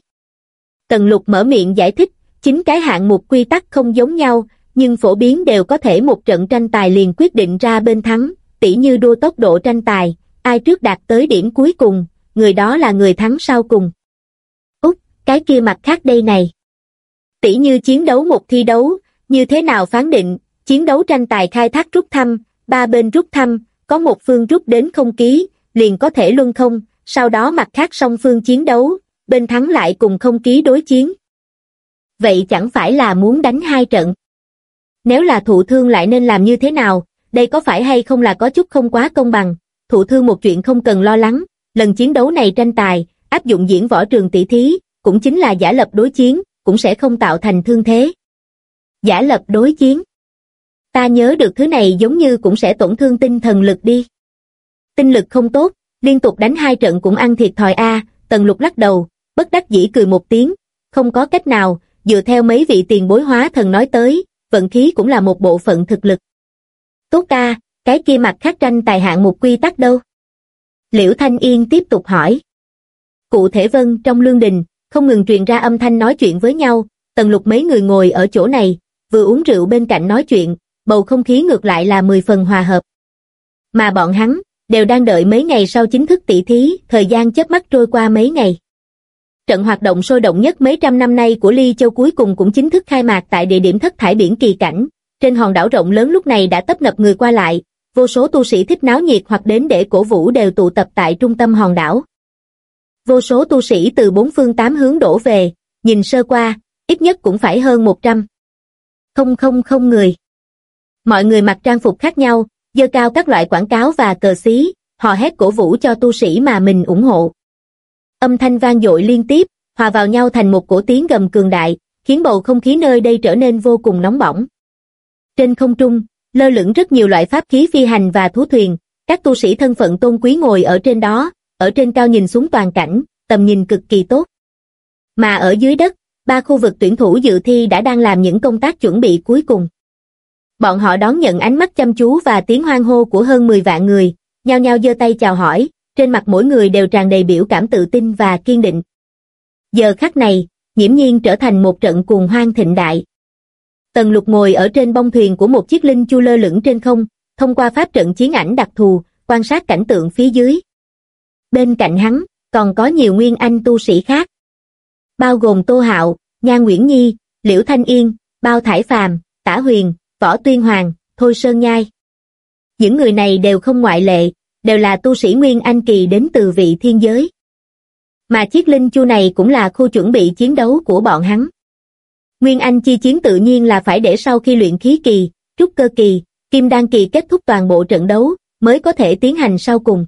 Tần lục mở miệng giải thích, chính cái hạng mục quy tắc không giống nhau, nhưng phổ biến đều có thể một trận tranh tài liền quyết định ra bên thắng, tỉ như đua tốc độ tranh tài, ai trước đạt tới điểm cuối cùng, người đó là người thắng sau cùng. Úc, cái kia mặt khác đây này. Tỉ như chiến đấu một thi đấu, như thế nào phán định, chiến đấu tranh tài khai thác rút thăm, ba bên rút thăm, có một phương rút đến không ký, liền có thể luân không, sau đó mặt khác song phương chiến đấu, bên thắng lại cùng không ký đối chiến. Vậy chẳng phải là muốn đánh hai trận. Nếu là thụ thương lại nên làm như thế nào, đây có phải hay không là có chút không quá công bằng, thụ thương một chuyện không cần lo lắng, lần chiến đấu này tranh tài, áp dụng diễn võ trường tỷ thí, cũng chính là giả lập đối chiến, cũng sẽ không tạo thành thương thế. Giả lập đối chiến. Ta nhớ được thứ này giống như cũng sẽ tổn thương tinh thần lực đi. Tinh lực không tốt, liên tục đánh hai trận cũng ăn thiệt thòi a tần lục lắc đầu, bất đắc dĩ cười một tiếng, không có cách nào, dựa theo mấy vị tiền bối hóa thần nói tới, vận khí cũng là một bộ phận thực lực. Tốt ca, cái kia mặt khác tranh tài hạng một quy tắc đâu? Liễu Thanh Yên tiếp tục hỏi. Cụ thể vân trong lương đình, không ngừng truyền ra âm thanh nói chuyện với nhau, tần lục mấy người ngồi ở chỗ này, vừa uống rượu bên cạnh nói chuyện, bầu không khí ngược lại là mười phần hòa hợp. Mà bọn hắn, đều đang đợi mấy ngày sau chính thức tỷ thí, thời gian chớp mắt trôi qua mấy ngày. Trận hoạt động sôi động nhất mấy trăm năm nay của Ly Châu cuối cùng cũng chính thức khai mạc tại địa điểm thất thải biển kỳ cảnh. Trên hòn đảo rộng lớn lúc này đã tấp nập người qua lại, vô số tu sĩ thích náo nhiệt hoặc đến để cổ vũ đều tụ tập tại trung tâm hòn đảo. Vô số tu sĩ từ bốn phương tám hướng đổ về, nhìn sơ qua, ít nhất cũng phải hơn 100. Không không không người. Mọi người mặc trang phục khác nhau, dơ cao các loại quảng cáo và cờ xí, họ hét cổ vũ cho tu sĩ mà mình ủng hộ. Âm thanh vang dội liên tiếp, hòa vào nhau thành một cổ tiếng gầm cường đại, khiến bầu không khí nơi đây trở nên vô cùng nóng bỏng. Trên không trung, lơ lửng rất nhiều loại pháp khí phi hành và thú thuyền, các tu sĩ thân phận tôn quý ngồi ở trên đó, ở trên cao nhìn xuống toàn cảnh, tầm nhìn cực kỳ tốt. Mà ở dưới đất, ba khu vực tuyển thủ dự thi đã đang làm những công tác chuẩn bị cuối cùng. Bọn họ đón nhận ánh mắt chăm chú và tiếng hoan hô của hơn 10 vạn người, nhao nhao giơ tay chào hỏi, trên mặt mỗi người đều tràn đầy biểu cảm tự tin và kiên định. Giờ khắc này, nhiễm nhiên trở thành một trận cuồng hoang thịnh đại. Tần lục ngồi ở trên bông thuyền của một chiếc linh chu lơ lửng trên không, thông qua pháp trận chiến ảnh đặc thù, quan sát cảnh tượng phía dưới. Bên cạnh hắn, còn có nhiều nguyên anh tu sĩ khác. Bao gồm Tô Hạo, Nhan Nguyễn Nhi, Liễu Thanh Yên, Bao Thải Phàm, Tả Huyền, Võ Tuyên Hoàng, Thôi Sơn Nhai. Những người này đều không ngoại lệ, đều là tu sĩ Nguyên Anh Kỳ đến từ vị thiên giới. Mà chiếc linh chu này cũng là khu chuẩn bị chiến đấu của bọn hắn. Nguyên Anh chi chiến tự nhiên là phải để sau khi luyện khí kỳ, trúc cơ kỳ, kim đan kỳ kết thúc toàn bộ trận đấu, mới có thể tiến hành sau cùng.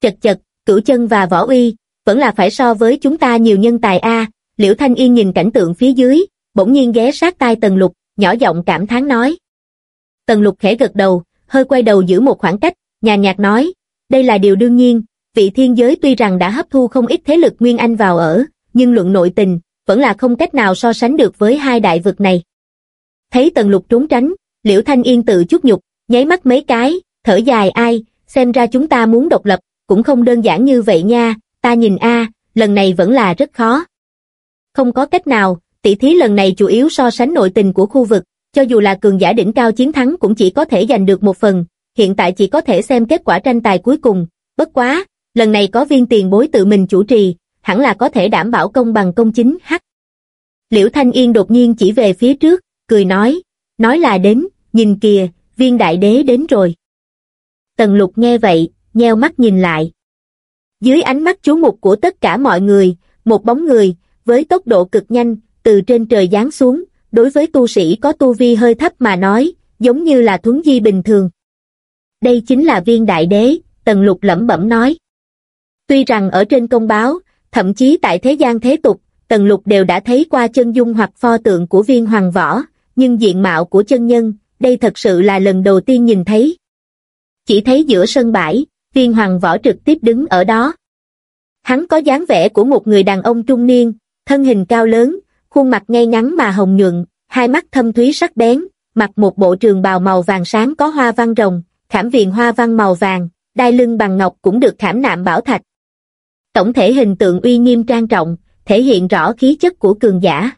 Chật chật, cửu chân và võ uy, vẫn là phải so với chúng ta nhiều nhân tài A, Liễu Thanh Yên nhìn cảnh tượng phía dưới, bỗng nhiên ghé sát tai Tần Lục, nhỏ giọng cảm thán nói. Tần Lục khẽ gật đầu, hơi quay đầu giữ một khoảng cách, nhàn nhạt nói, đây là điều đương nhiên, vị thiên giới tuy rằng đã hấp thu không ít thế lực Nguyên Anh vào ở, nhưng luận nội tình, vẫn là không cách nào so sánh được với hai đại vực này. Thấy Tần Lục trốn tránh, Liễu Thanh Yên tự chút nhục, nháy mắt mấy cái, thở dài ai, xem ra chúng ta muốn độc lập, cũng không đơn giản như vậy nha, ta nhìn a, lần này vẫn là rất khó. Không có cách nào, tỷ thí lần này chủ yếu so sánh nội tình của khu vực, cho dù là cường giả đỉnh cao chiến thắng cũng chỉ có thể giành được một phần, hiện tại chỉ có thể xem kết quả tranh tài cuối cùng, bất quá, lần này có viên tiền bối tự mình chủ trì, hẳn là có thể đảm bảo công bằng công chính hắc. Liễu Thanh Yên đột nhiên chỉ về phía trước, cười nói, nói là đến, nhìn kìa, viên đại đế đến rồi. Tần lục nghe vậy, nheo mắt nhìn lại. Dưới ánh mắt chú mục của tất cả mọi người, một bóng người, với tốc độ cực nhanh, từ trên trời giáng xuống, đối với tu sĩ có tu vi hơi thấp mà nói, giống như là thuấn di bình thường. Đây chính là viên đại đế, tần lục lẩm bẩm nói. Tuy rằng ở trên công báo, thậm chí tại thế gian thế tục, tần lục đều đã thấy qua chân dung hoặc pho tượng của viên hoàng võ, nhưng diện mạo của chân nhân, đây thật sự là lần đầu tiên nhìn thấy. Chỉ thấy giữa sân bãi, viên hoàng võ trực tiếp đứng ở đó. Hắn có dáng vẻ của một người đàn ông trung niên, thân hình cao lớn, khuôn mặt ngay ngắn mà hồng nhuận, hai mắt thâm thúy sắc bén, mặc một bộ trường bào màu vàng sáng có hoa văn rồng, khảm viền hoa văn màu vàng, đai lưng bằng ngọc cũng được khảm nạm bảo thạch. Tổng thể hình tượng uy nghiêm trang trọng, thể hiện rõ khí chất của cường giả.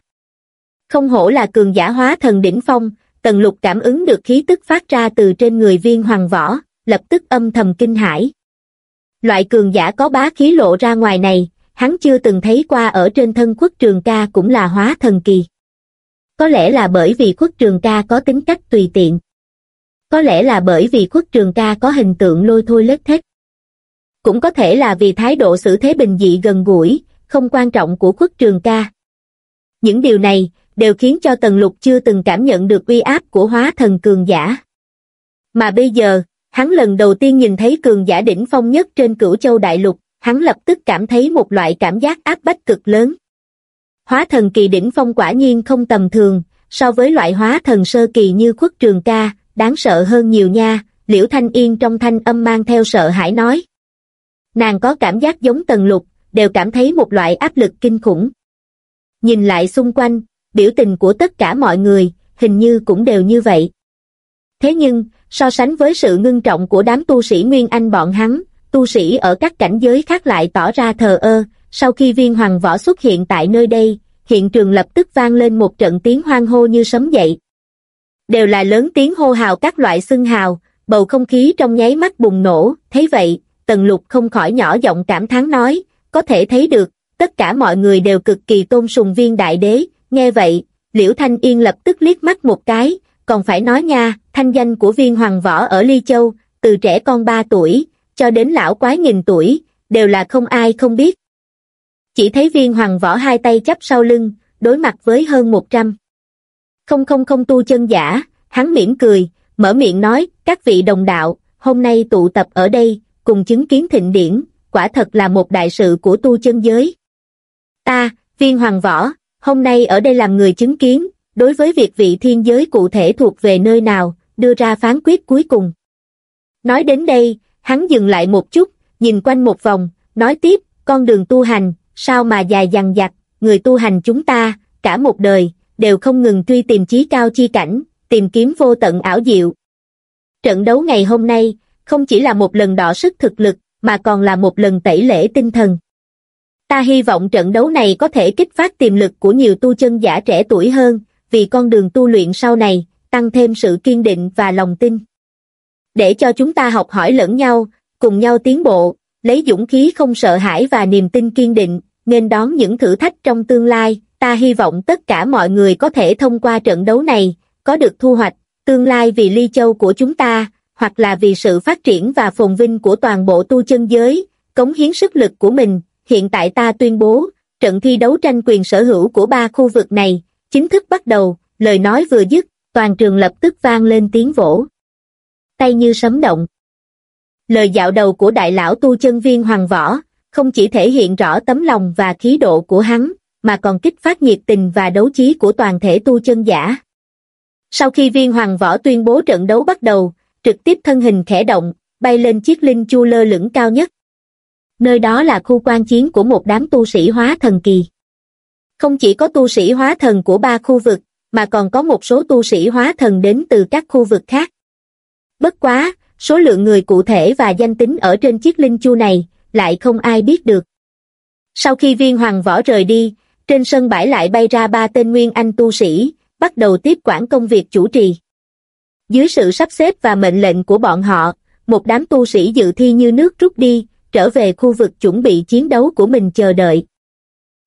Không hổ là cường giả hóa thần đỉnh phong, tần lục cảm ứng được khí tức phát ra từ trên người viên hoàng võ, lập tức âm thầm kinh hãi. Loại cường giả có bá khí lộ ra ngoài này, hắn chưa từng thấy qua ở trên thân khuất trường ca cũng là hóa thần kỳ. Có lẽ là bởi vì khuất trường ca có tính cách tùy tiện. Có lẽ là bởi vì khuất trường ca có hình tượng lôi thôi lết thết. Cũng có thể là vì thái độ xử thế bình dị gần gũi, không quan trọng của khuất trường ca. Những điều này đều khiến cho Tần Lục chưa từng cảm nhận được uy áp của hóa thần cường giả. Mà bây giờ, hắn lần đầu tiên nhìn thấy cường giả đỉnh phong nhất trên cửu châu đại lục, hắn lập tức cảm thấy một loại cảm giác áp bách cực lớn. Hóa thần kỳ đỉnh phong quả nhiên không tầm thường, so với loại hóa thần sơ kỳ như khuất trường ca, đáng sợ hơn nhiều nha, liễu thanh yên trong thanh âm mang theo sợ hãi nói. Nàng có cảm giác giống tần lục, đều cảm thấy một loại áp lực kinh khủng. Nhìn lại xung quanh, biểu tình của tất cả mọi người, hình như cũng đều như vậy. Thế nhưng, so sánh với sự ngưng trọng của đám tu sĩ Nguyên Anh bọn hắn, tu sĩ ở các cảnh giới khác lại tỏ ra thờ ơ, sau khi viên hoàng võ xuất hiện tại nơi đây, hiện trường lập tức vang lên một trận tiếng hoang hô như sấm dậy, đều là lớn tiếng hô hào các loại xưng hào, bầu không khí trong nháy mắt bùng nổ, thấy vậy, tần lục không khỏi nhỏ giọng cảm thán nói, có thể thấy được, tất cả mọi người đều cực kỳ tôn sùng viên đại đế, nghe vậy, liễu thanh yên lập tức liếc mắt một cái, còn phải nói nha, thanh danh của viên hoàng võ ở Ly Châu, từ trẻ con 3 tuổi, cho đến lão quái nghìn tuổi, đều là không ai không biết. Chỉ thấy viên hoàng võ hai tay chắp sau lưng, đối mặt với hơn 100. Không không không tu chân giả, hắn mỉm cười, mở miệng nói, các vị đồng đạo, hôm nay tụ tập ở đây, cùng chứng kiến thịnh điển, quả thật là một đại sự của tu chân giới. Ta, viên hoàng võ, hôm nay ở đây làm người chứng kiến, đối với việc vị thiên giới cụ thể thuộc về nơi nào, đưa ra phán quyết cuối cùng. Nói đến đây, hắn dừng lại một chút, nhìn quanh một vòng, nói tiếp, con đường tu hành, sao mà dài dằng dặc, người tu hành chúng ta, cả một đời, đều không ngừng truy tìm chí cao chi cảnh, tìm kiếm vô tận ảo diệu. Trận đấu ngày hôm nay, không chỉ là một lần đỏ sức thực lực, mà còn là một lần tẩy lễ tinh thần. Ta hy vọng trận đấu này có thể kích phát tiềm lực của nhiều tu chân giả trẻ tuổi hơn, vì con đường tu luyện sau này, tăng thêm sự kiên định và lòng tin. Để cho chúng ta học hỏi lẫn nhau, cùng nhau tiến bộ, lấy dũng khí không sợ hãi và niềm tin kiên định, nên đón những thử thách trong tương lai, ta hy vọng tất cả mọi người có thể thông qua trận đấu này, có được thu hoạch, tương lai vì ly châu của chúng ta, hoặc là vì sự phát triển và phồn vinh của toàn bộ tu chân giới, cống hiến sức lực của mình, hiện tại ta tuyên bố, trận thi đấu tranh quyền sở hữu của ba khu vực này, chính thức bắt đầu, lời nói vừa dứt, toàn trường lập tức vang lên tiếng vỗ. Tay như sấm động. Lời dạo đầu của đại lão tu chân viên Hoàng Võ, không chỉ thể hiện rõ tấm lòng và khí độ của hắn, mà còn kích phát nhiệt tình và đấu trí của toàn thể tu chân giả. Sau khi viên Hoàng Võ tuyên bố trận đấu bắt đầu, trực tiếp thân hình khẽ động, bay lên chiếc linh chu lơ lửng cao nhất. Nơi đó là khu quan chiến của một đám tu sĩ hóa thần kỳ. Không chỉ có tu sĩ hóa thần của ba khu vực, mà còn có một số tu sĩ hóa thần đến từ các khu vực khác. Bất quá, số lượng người cụ thể và danh tính ở trên chiếc linh chu này, lại không ai biết được. Sau khi viên hoàng võ rời đi, trên sân bãi lại bay ra ba tên nguyên anh tu sĩ, bắt đầu tiếp quản công việc chủ trì. Dưới sự sắp xếp và mệnh lệnh của bọn họ, một đám tu sĩ dự thi như nước rút đi, trở về khu vực chuẩn bị chiến đấu của mình chờ đợi.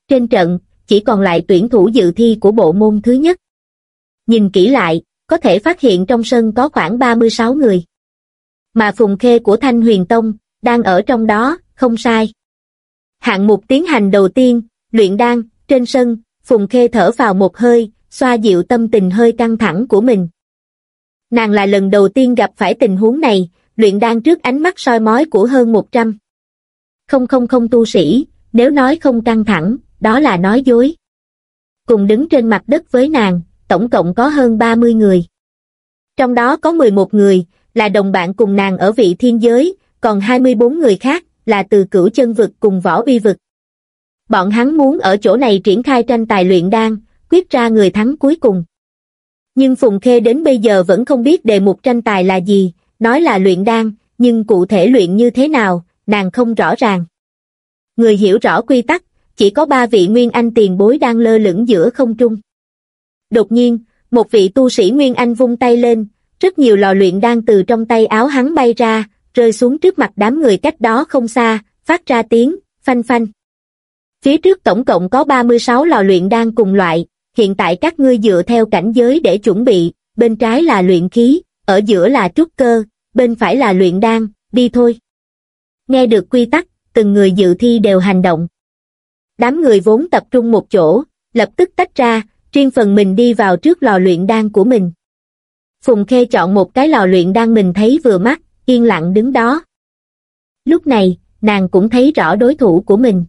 Trên trận, chỉ còn lại tuyển thủ dự thi của bộ môn thứ nhất. Nhìn kỹ lại, có thể phát hiện trong sân có khoảng 36 người. Mà Phùng Khê của Thanh Huyền Tông, đang ở trong đó, không sai. Hạng mục tiến hành đầu tiên, luyện đan, trên sân, Phùng Khê thở vào một hơi, xoa dịu tâm tình hơi căng thẳng của mình. Nàng là lần đầu tiên gặp phải tình huống này, luyện đan trước ánh mắt soi mói của hơn 100. Không không không tu sĩ, nếu nói không căng thẳng, đó là nói dối. Cùng đứng trên mặt đất với nàng, tổng cộng có hơn 30 người. Trong đó có 11 người, là đồng bạn cùng nàng ở vị thiên giới, còn 24 người khác, là từ cửu chân vực cùng võ uy vực. Bọn hắn muốn ở chỗ này triển khai tranh tài luyện đan, quyết ra người thắng cuối cùng. Nhưng Phùng Khê đến bây giờ vẫn không biết đề mục tranh tài là gì, nói là luyện đan, nhưng cụ thể luyện như thế nào, nàng không rõ ràng. Người hiểu rõ quy tắc, chỉ có ba vị Nguyên Anh tiền bối đang lơ lửng giữa không trung. Đột nhiên, một vị tu sĩ Nguyên Anh vung tay lên, rất nhiều lò luyện đang từ trong tay áo hắn bay ra, rơi xuống trước mặt đám người cách đó không xa, phát ra tiếng, phanh phanh. Phía trước tổng cộng có 36 lò luyện đang cùng loại, hiện tại các ngươi dựa theo cảnh giới để chuẩn bị, bên trái là luyện khí, ở giữa là trúc cơ, bên phải là luyện đan, đi thôi. Nghe được quy tắc, từng người dự thi đều hành động. Đám người vốn tập trung một chỗ, lập tức tách ra, riêng phần mình đi vào trước lò luyện đan của mình. Phùng Khê chọn một cái lò luyện đan mình thấy vừa mắt, yên lặng đứng đó. Lúc này, nàng cũng thấy rõ đối thủ của mình.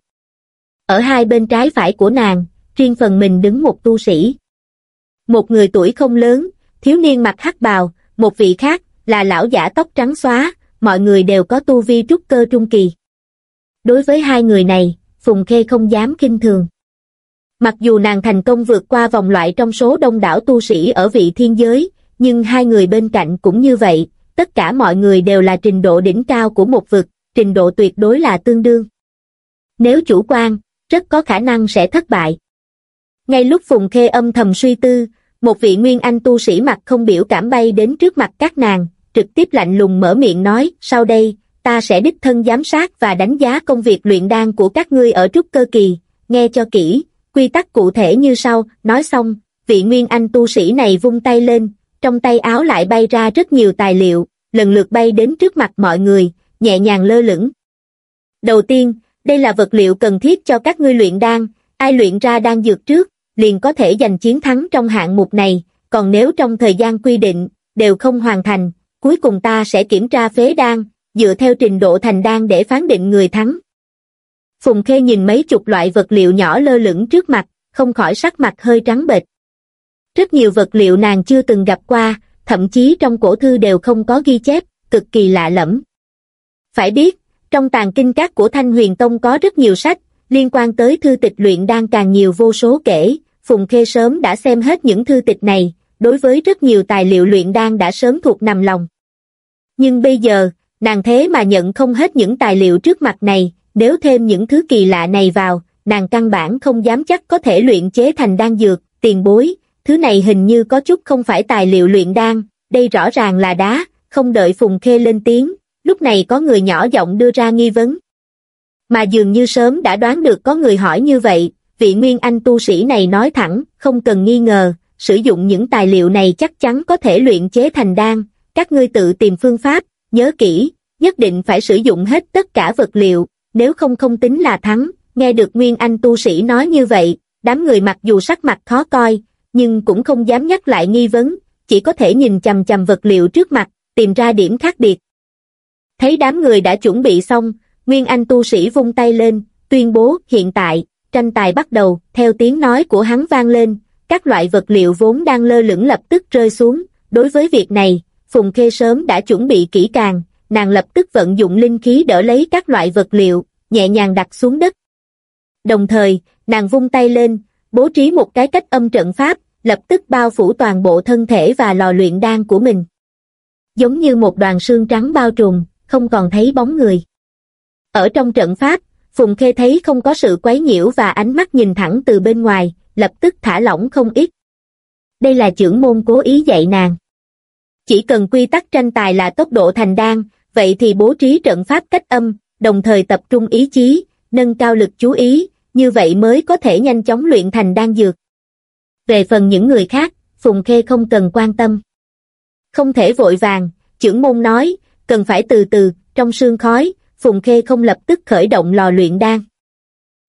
Ở hai bên trái phải của nàng, riêng phần mình đứng một tu sĩ. Một người tuổi không lớn, thiếu niên mặc hắc bào, một vị khác, là lão giả tóc trắng xóa, mọi người đều có tu vi trúc cơ trung kỳ. Đối với hai người này, Phùng Khê không dám kinh thường. Mặc dù nàng thành công vượt qua vòng loại trong số đông đảo tu sĩ ở vị thiên giới, nhưng hai người bên cạnh cũng như vậy, tất cả mọi người đều là trình độ đỉnh cao của một vực, trình độ tuyệt đối là tương đương. Nếu chủ quan, rất có khả năng sẽ thất bại. Ngay lúc Phùng Khê âm thầm suy tư, một vị nguyên anh tu sĩ mặt không biểu cảm bay đến trước mặt các nàng, trực tiếp lạnh lùng mở miệng nói, sau đây, ta sẽ đích thân giám sát và đánh giá công việc luyện đan của các ngươi ở trúc cơ kỳ, nghe cho kỹ, quy tắc cụ thể như sau, nói xong, vị nguyên anh tu sĩ này vung tay lên, trong tay áo lại bay ra rất nhiều tài liệu, lần lượt bay đến trước mặt mọi người, nhẹ nhàng lơ lửng. Đầu tiên, đây là vật liệu cần thiết cho các ngươi luyện đan, ai luyện ra đan dược trước, liền có thể giành chiến thắng trong hạng mục này, còn nếu trong thời gian quy định, đều không hoàn thành, cuối cùng ta sẽ kiểm tra phế đan, dựa theo trình độ thành đan để phán định người thắng. Phùng Khê nhìn mấy chục loại vật liệu nhỏ lơ lửng trước mặt, không khỏi sắc mặt hơi trắng bệch. Rất nhiều vật liệu nàng chưa từng gặp qua, thậm chí trong cổ thư đều không có ghi chép, cực kỳ lạ lẫm. Phải biết, trong tàng kinh các của Thanh Huyền Tông có rất nhiều sách, liên quan tới thư tịch luyện đang càng nhiều vô số kể, Phùng Khê sớm đã xem hết những thư tịch này, đối với rất nhiều tài liệu luyện đan đã sớm thuộc nằm lòng. Nhưng bây giờ, nàng thế mà nhận không hết những tài liệu trước mặt này, nếu thêm những thứ kỳ lạ này vào, nàng căn bản không dám chắc có thể luyện chế thành đan dược, tiền bối, thứ này hình như có chút không phải tài liệu luyện đan, đây rõ ràng là đá, không đợi Phùng Khê lên tiếng, lúc này có người nhỏ giọng đưa ra nghi vấn. Mà dường như sớm đã đoán được có người hỏi như vậy, vị nguyên anh tu sĩ này nói thẳng, không cần nghi ngờ, sử dụng những tài liệu này chắc chắn có thể luyện chế thành đan, các ngươi tự tìm phương pháp, nhớ kỹ, nhất định phải sử dụng hết tất cả vật liệu, nếu không không tính là thắng, nghe được nguyên anh tu sĩ nói như vậy, đám người mặc dù sắc mặt khó coi, nhưng cũng không dám nhắc lại nghi vấn, chỉ có thể nhìn chầm chầm vật liệu trước mặt, tìm ra điểm khác biệt. Thấy đám người đã chuẩn bị xong, Nguyên Anh tu sĩ vung tay lên, tuyên bố hiện tại, tranh tài bắt đầu, theo tiếng nói của hắn vang lên, các loại vật liệu vốn đang lơ lửng lập tức rơi xuống, đối với việc này, Phùng Khê sớm đã chuẩn bị kỹ càng, nàng lập tức vận dụng linh khí đỡ lấy các loại vật liệu, nhẹ nhàng đặt xuống đất. Đồng thời, nàng vung tay lên, bố trí một cái cách âm trận pháp, lập tức bao phủ toàn bộ thân thể và lò luyện đan của mình. Giống như một đoàn xương trắng bao trùm, không còn thấy bóng người. Ở trong trận pháp, Phùng Khê thấy không có sự quấy nhiễu và ánh mắt nhìn thẳng từ bên ngoài, lập tức thả lỏng không ít. Đây là trưởng môn cố ý dạy nàng. Chỉ cần quy tắc tranh tài là tốc độ thành đan, vậy thì bố trí trận pháp cách âm, đồng thời tập trung ý chí, nâng cao lực chú ý, như vậy mới có thể nhanh chóng luyện thành đan dược. Về phần những người khác, Phùng Khê không cần quan tâm. Không thể vội vàng, trưởng môn nói, cần phải từ từ, trong sương khói, Phùng Khê không lập tức khởi động lò luyện đan.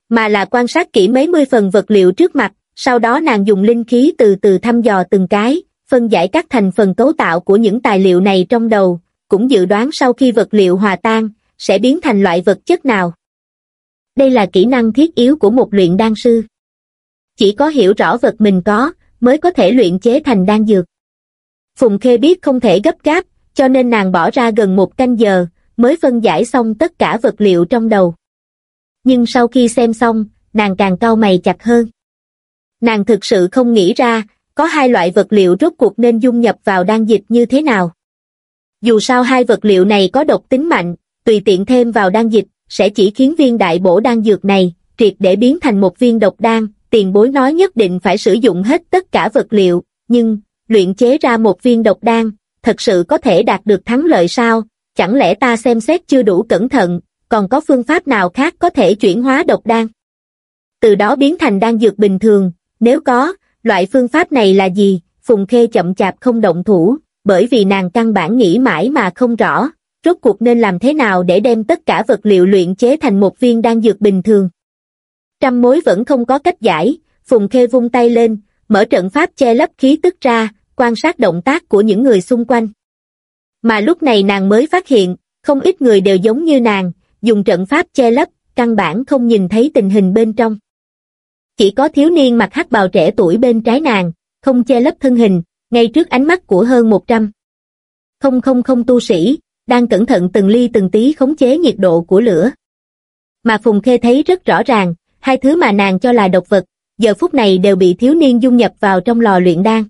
Mà là quan sát kỹ mấy mươi phần vật liệu trước mặt, sau đó nàng dùng linh khí từ từ thăm dò từng cái, phân giải các thành phần cấu tạo của những tài liệu này trong đầu, cũng dự đoán sau khi vật liệu hòa tan, sẽ biến thành loại vật chất nào. Đây là kỹ năng thiết yếu của một luyện đan sư. Chỉ có hiểu rõ vật mình có, mới có thể luyện chế thành đan dược. Phùng Khê biết không thể gấp gáp, cho nên nàng bỏ ra gần một canh giờ, mới phân giải xong tất cả vật liệu trong đầu. Nhưng sau khi xem xong, nàng càng cau mày chặt hơn. Nàng thực sự không nghĩ ra, có hai loại vật liệu rốt cuộc nên dung nhập vào đan dịch như thế nào. Dù sao hai vật liệu này có độc tính mạnh, tùy tiện thêm vào đan dịch, sẽ chỉ khiến viên đại bổ đan dược này, triệt để biến thành một viên độc đan, tiền bối nói nhất định phải sử dụng hết tất cả vật liệu, nhưng, luyện chế ra một viên độc đan, thật sự có thể đạt được thắng lợi sao, chẳng lẽ ta xem xét chưa đủ cẩn thận, còn có phương pháp nào khác có thể chuyển hóa độc đan? Từ đó biến thành đan dược bình thường, nếu có, loại phương pháp này là gì? Phùng Khê chậm chạp không động thủ, bởi vì nàng căn bản nghĩ mãi mà không rõ, rốt cuộc nên làm thế nào để đem tất cả vật liệu luyện chế thành một viên đan dược bình thường. Trăm mối vẫn không có cách giải, Phùng Khê vung tay lên, mở trận pháp che lấp khí tức ra, quan sát động tác của những người xung quanh. Mà lúc này nàng mới phát hiện, không ít người đều giống như nàng, dùng trận pháp che lấp, căn bản không nhìn thấy tình hình bên trong. Chỉ có thiếu niên mặc hắc bào trẻ tuổi bên trái nàng, không che lấp thân hình, ngay trước ánh mắt của hơn 100. Không không không tu sĩ, đang cẩn thận từng ly từng tí khống chế nhiệt độ của lửa. Mà Phùng Khê thấy rất rõ ràng, hai thứ mà nàng cho là độc vật, giờ phút này đều bị thiếu niên dung nhập vào trong lò luyện đan.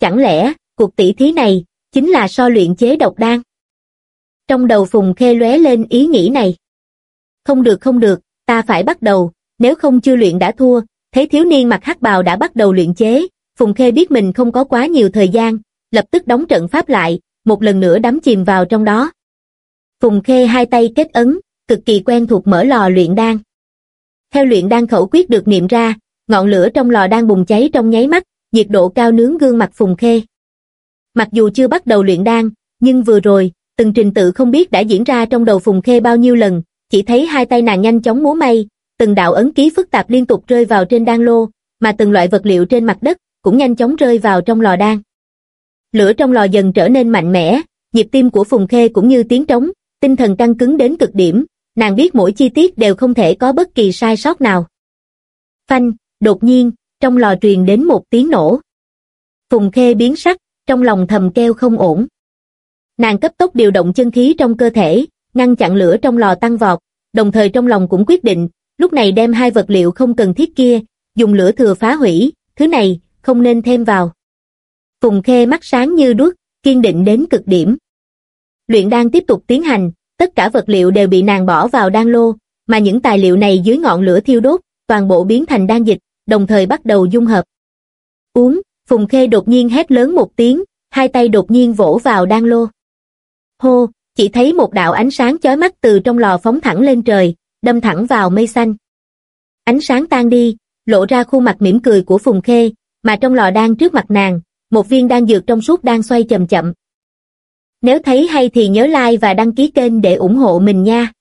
Chẳng lẽ, cuộc tỷ thí này, chính là so luyện chế độc đan? Trong đầu Phùng Khê lóe lên ý nghĩ này. Không được không được, ta phải bắt đầu, nếu không chưa luyện đã thua, thấy thiếu niên mặc hắc bào đã bắt đầu luyện chế, Phùng Khê biết mình không có quá nhiều thời gian, lập tức đóng trận pháp lại, một lần nữa đắm chìm vào trong đó. Phùng Khê hai tay kết ấn, cực kỳ quen thuộc mở lò luyện đan. Theo luyện đan khẩu quyết được niệm ra, ngọn lửa trong lò đang bùng cháy trong nháy mắt, nhiệt độ cao nướng gương mặt Phùng Khê. Mặc dù chưa bắt đầu luyện đan, nhưng vừa rồi, từng trình tự không biết đã diễn ra trong đầu Phùng Khê bao nhiêu lần, chỉ thấy hai tay nàng nhanh chóng múa may, từng đạo ấn ký phức tạp liên tục rơi vào trên đan lô, mà từng loại vật liệu trên mặt đất cũng nhanh chóng rơi vào trong lò đan. Lửa trong lò dần trở nên mạnh mẽ, nhịp tim của Phùng Khê cũng như tiếng trống, tinh thần căng cứng đến cực điểm, nàng biết mỗi chi tiết đều không thể có bất kỳ sai sót nào. Phanh, đột nhiên, trong lò truyền đến một tiếng nổ. Phùng Khê biến sắc, trong lòng thầm kêu không ổn. Nàng cấp tốc điều động chân khí trong cơ thể, ngăn chặn lửa trong lò tăng vọt, đồng thời trong lòng cũng quyết định, lúc này đem hai vật liệu không cần thiết kia, dùng lửa thừa phá hủy, thứ này, không nên thêm vào. Phùng Khê mắt sáng như đuốc, kiên định đến cực điểm. Luyện đan tiếp tục tiến hành, tất cả vật liệu đều bị nàng bỏ vào đan lô, mà những tài liệu này dưới ngọn lửa thiêu đốt, toàn bộ biến thành đan dịch, đồng thời bắt đầu dung hợp. Uống, Phùng Khê đột nhiên hét lớn một tiếng, hai tay đột nhiên vỗ vào đan lô. Hô, chỉ thấy một đạo ánh sáng chói mắt từ trong lò phóng thẳng lên trời, đâm thẳng vào mây xanh. Ánh sáng tan đi, lộ ra khuôn mặt mỉm cười của Phùng Khê, mà trong lò đan trước mặt nàng, một viên đan dược trong suốt đang xoay chậm chậm. Nếu thấy hay thì nhớ like và đăng ký kênh để ủng hộ mình nha.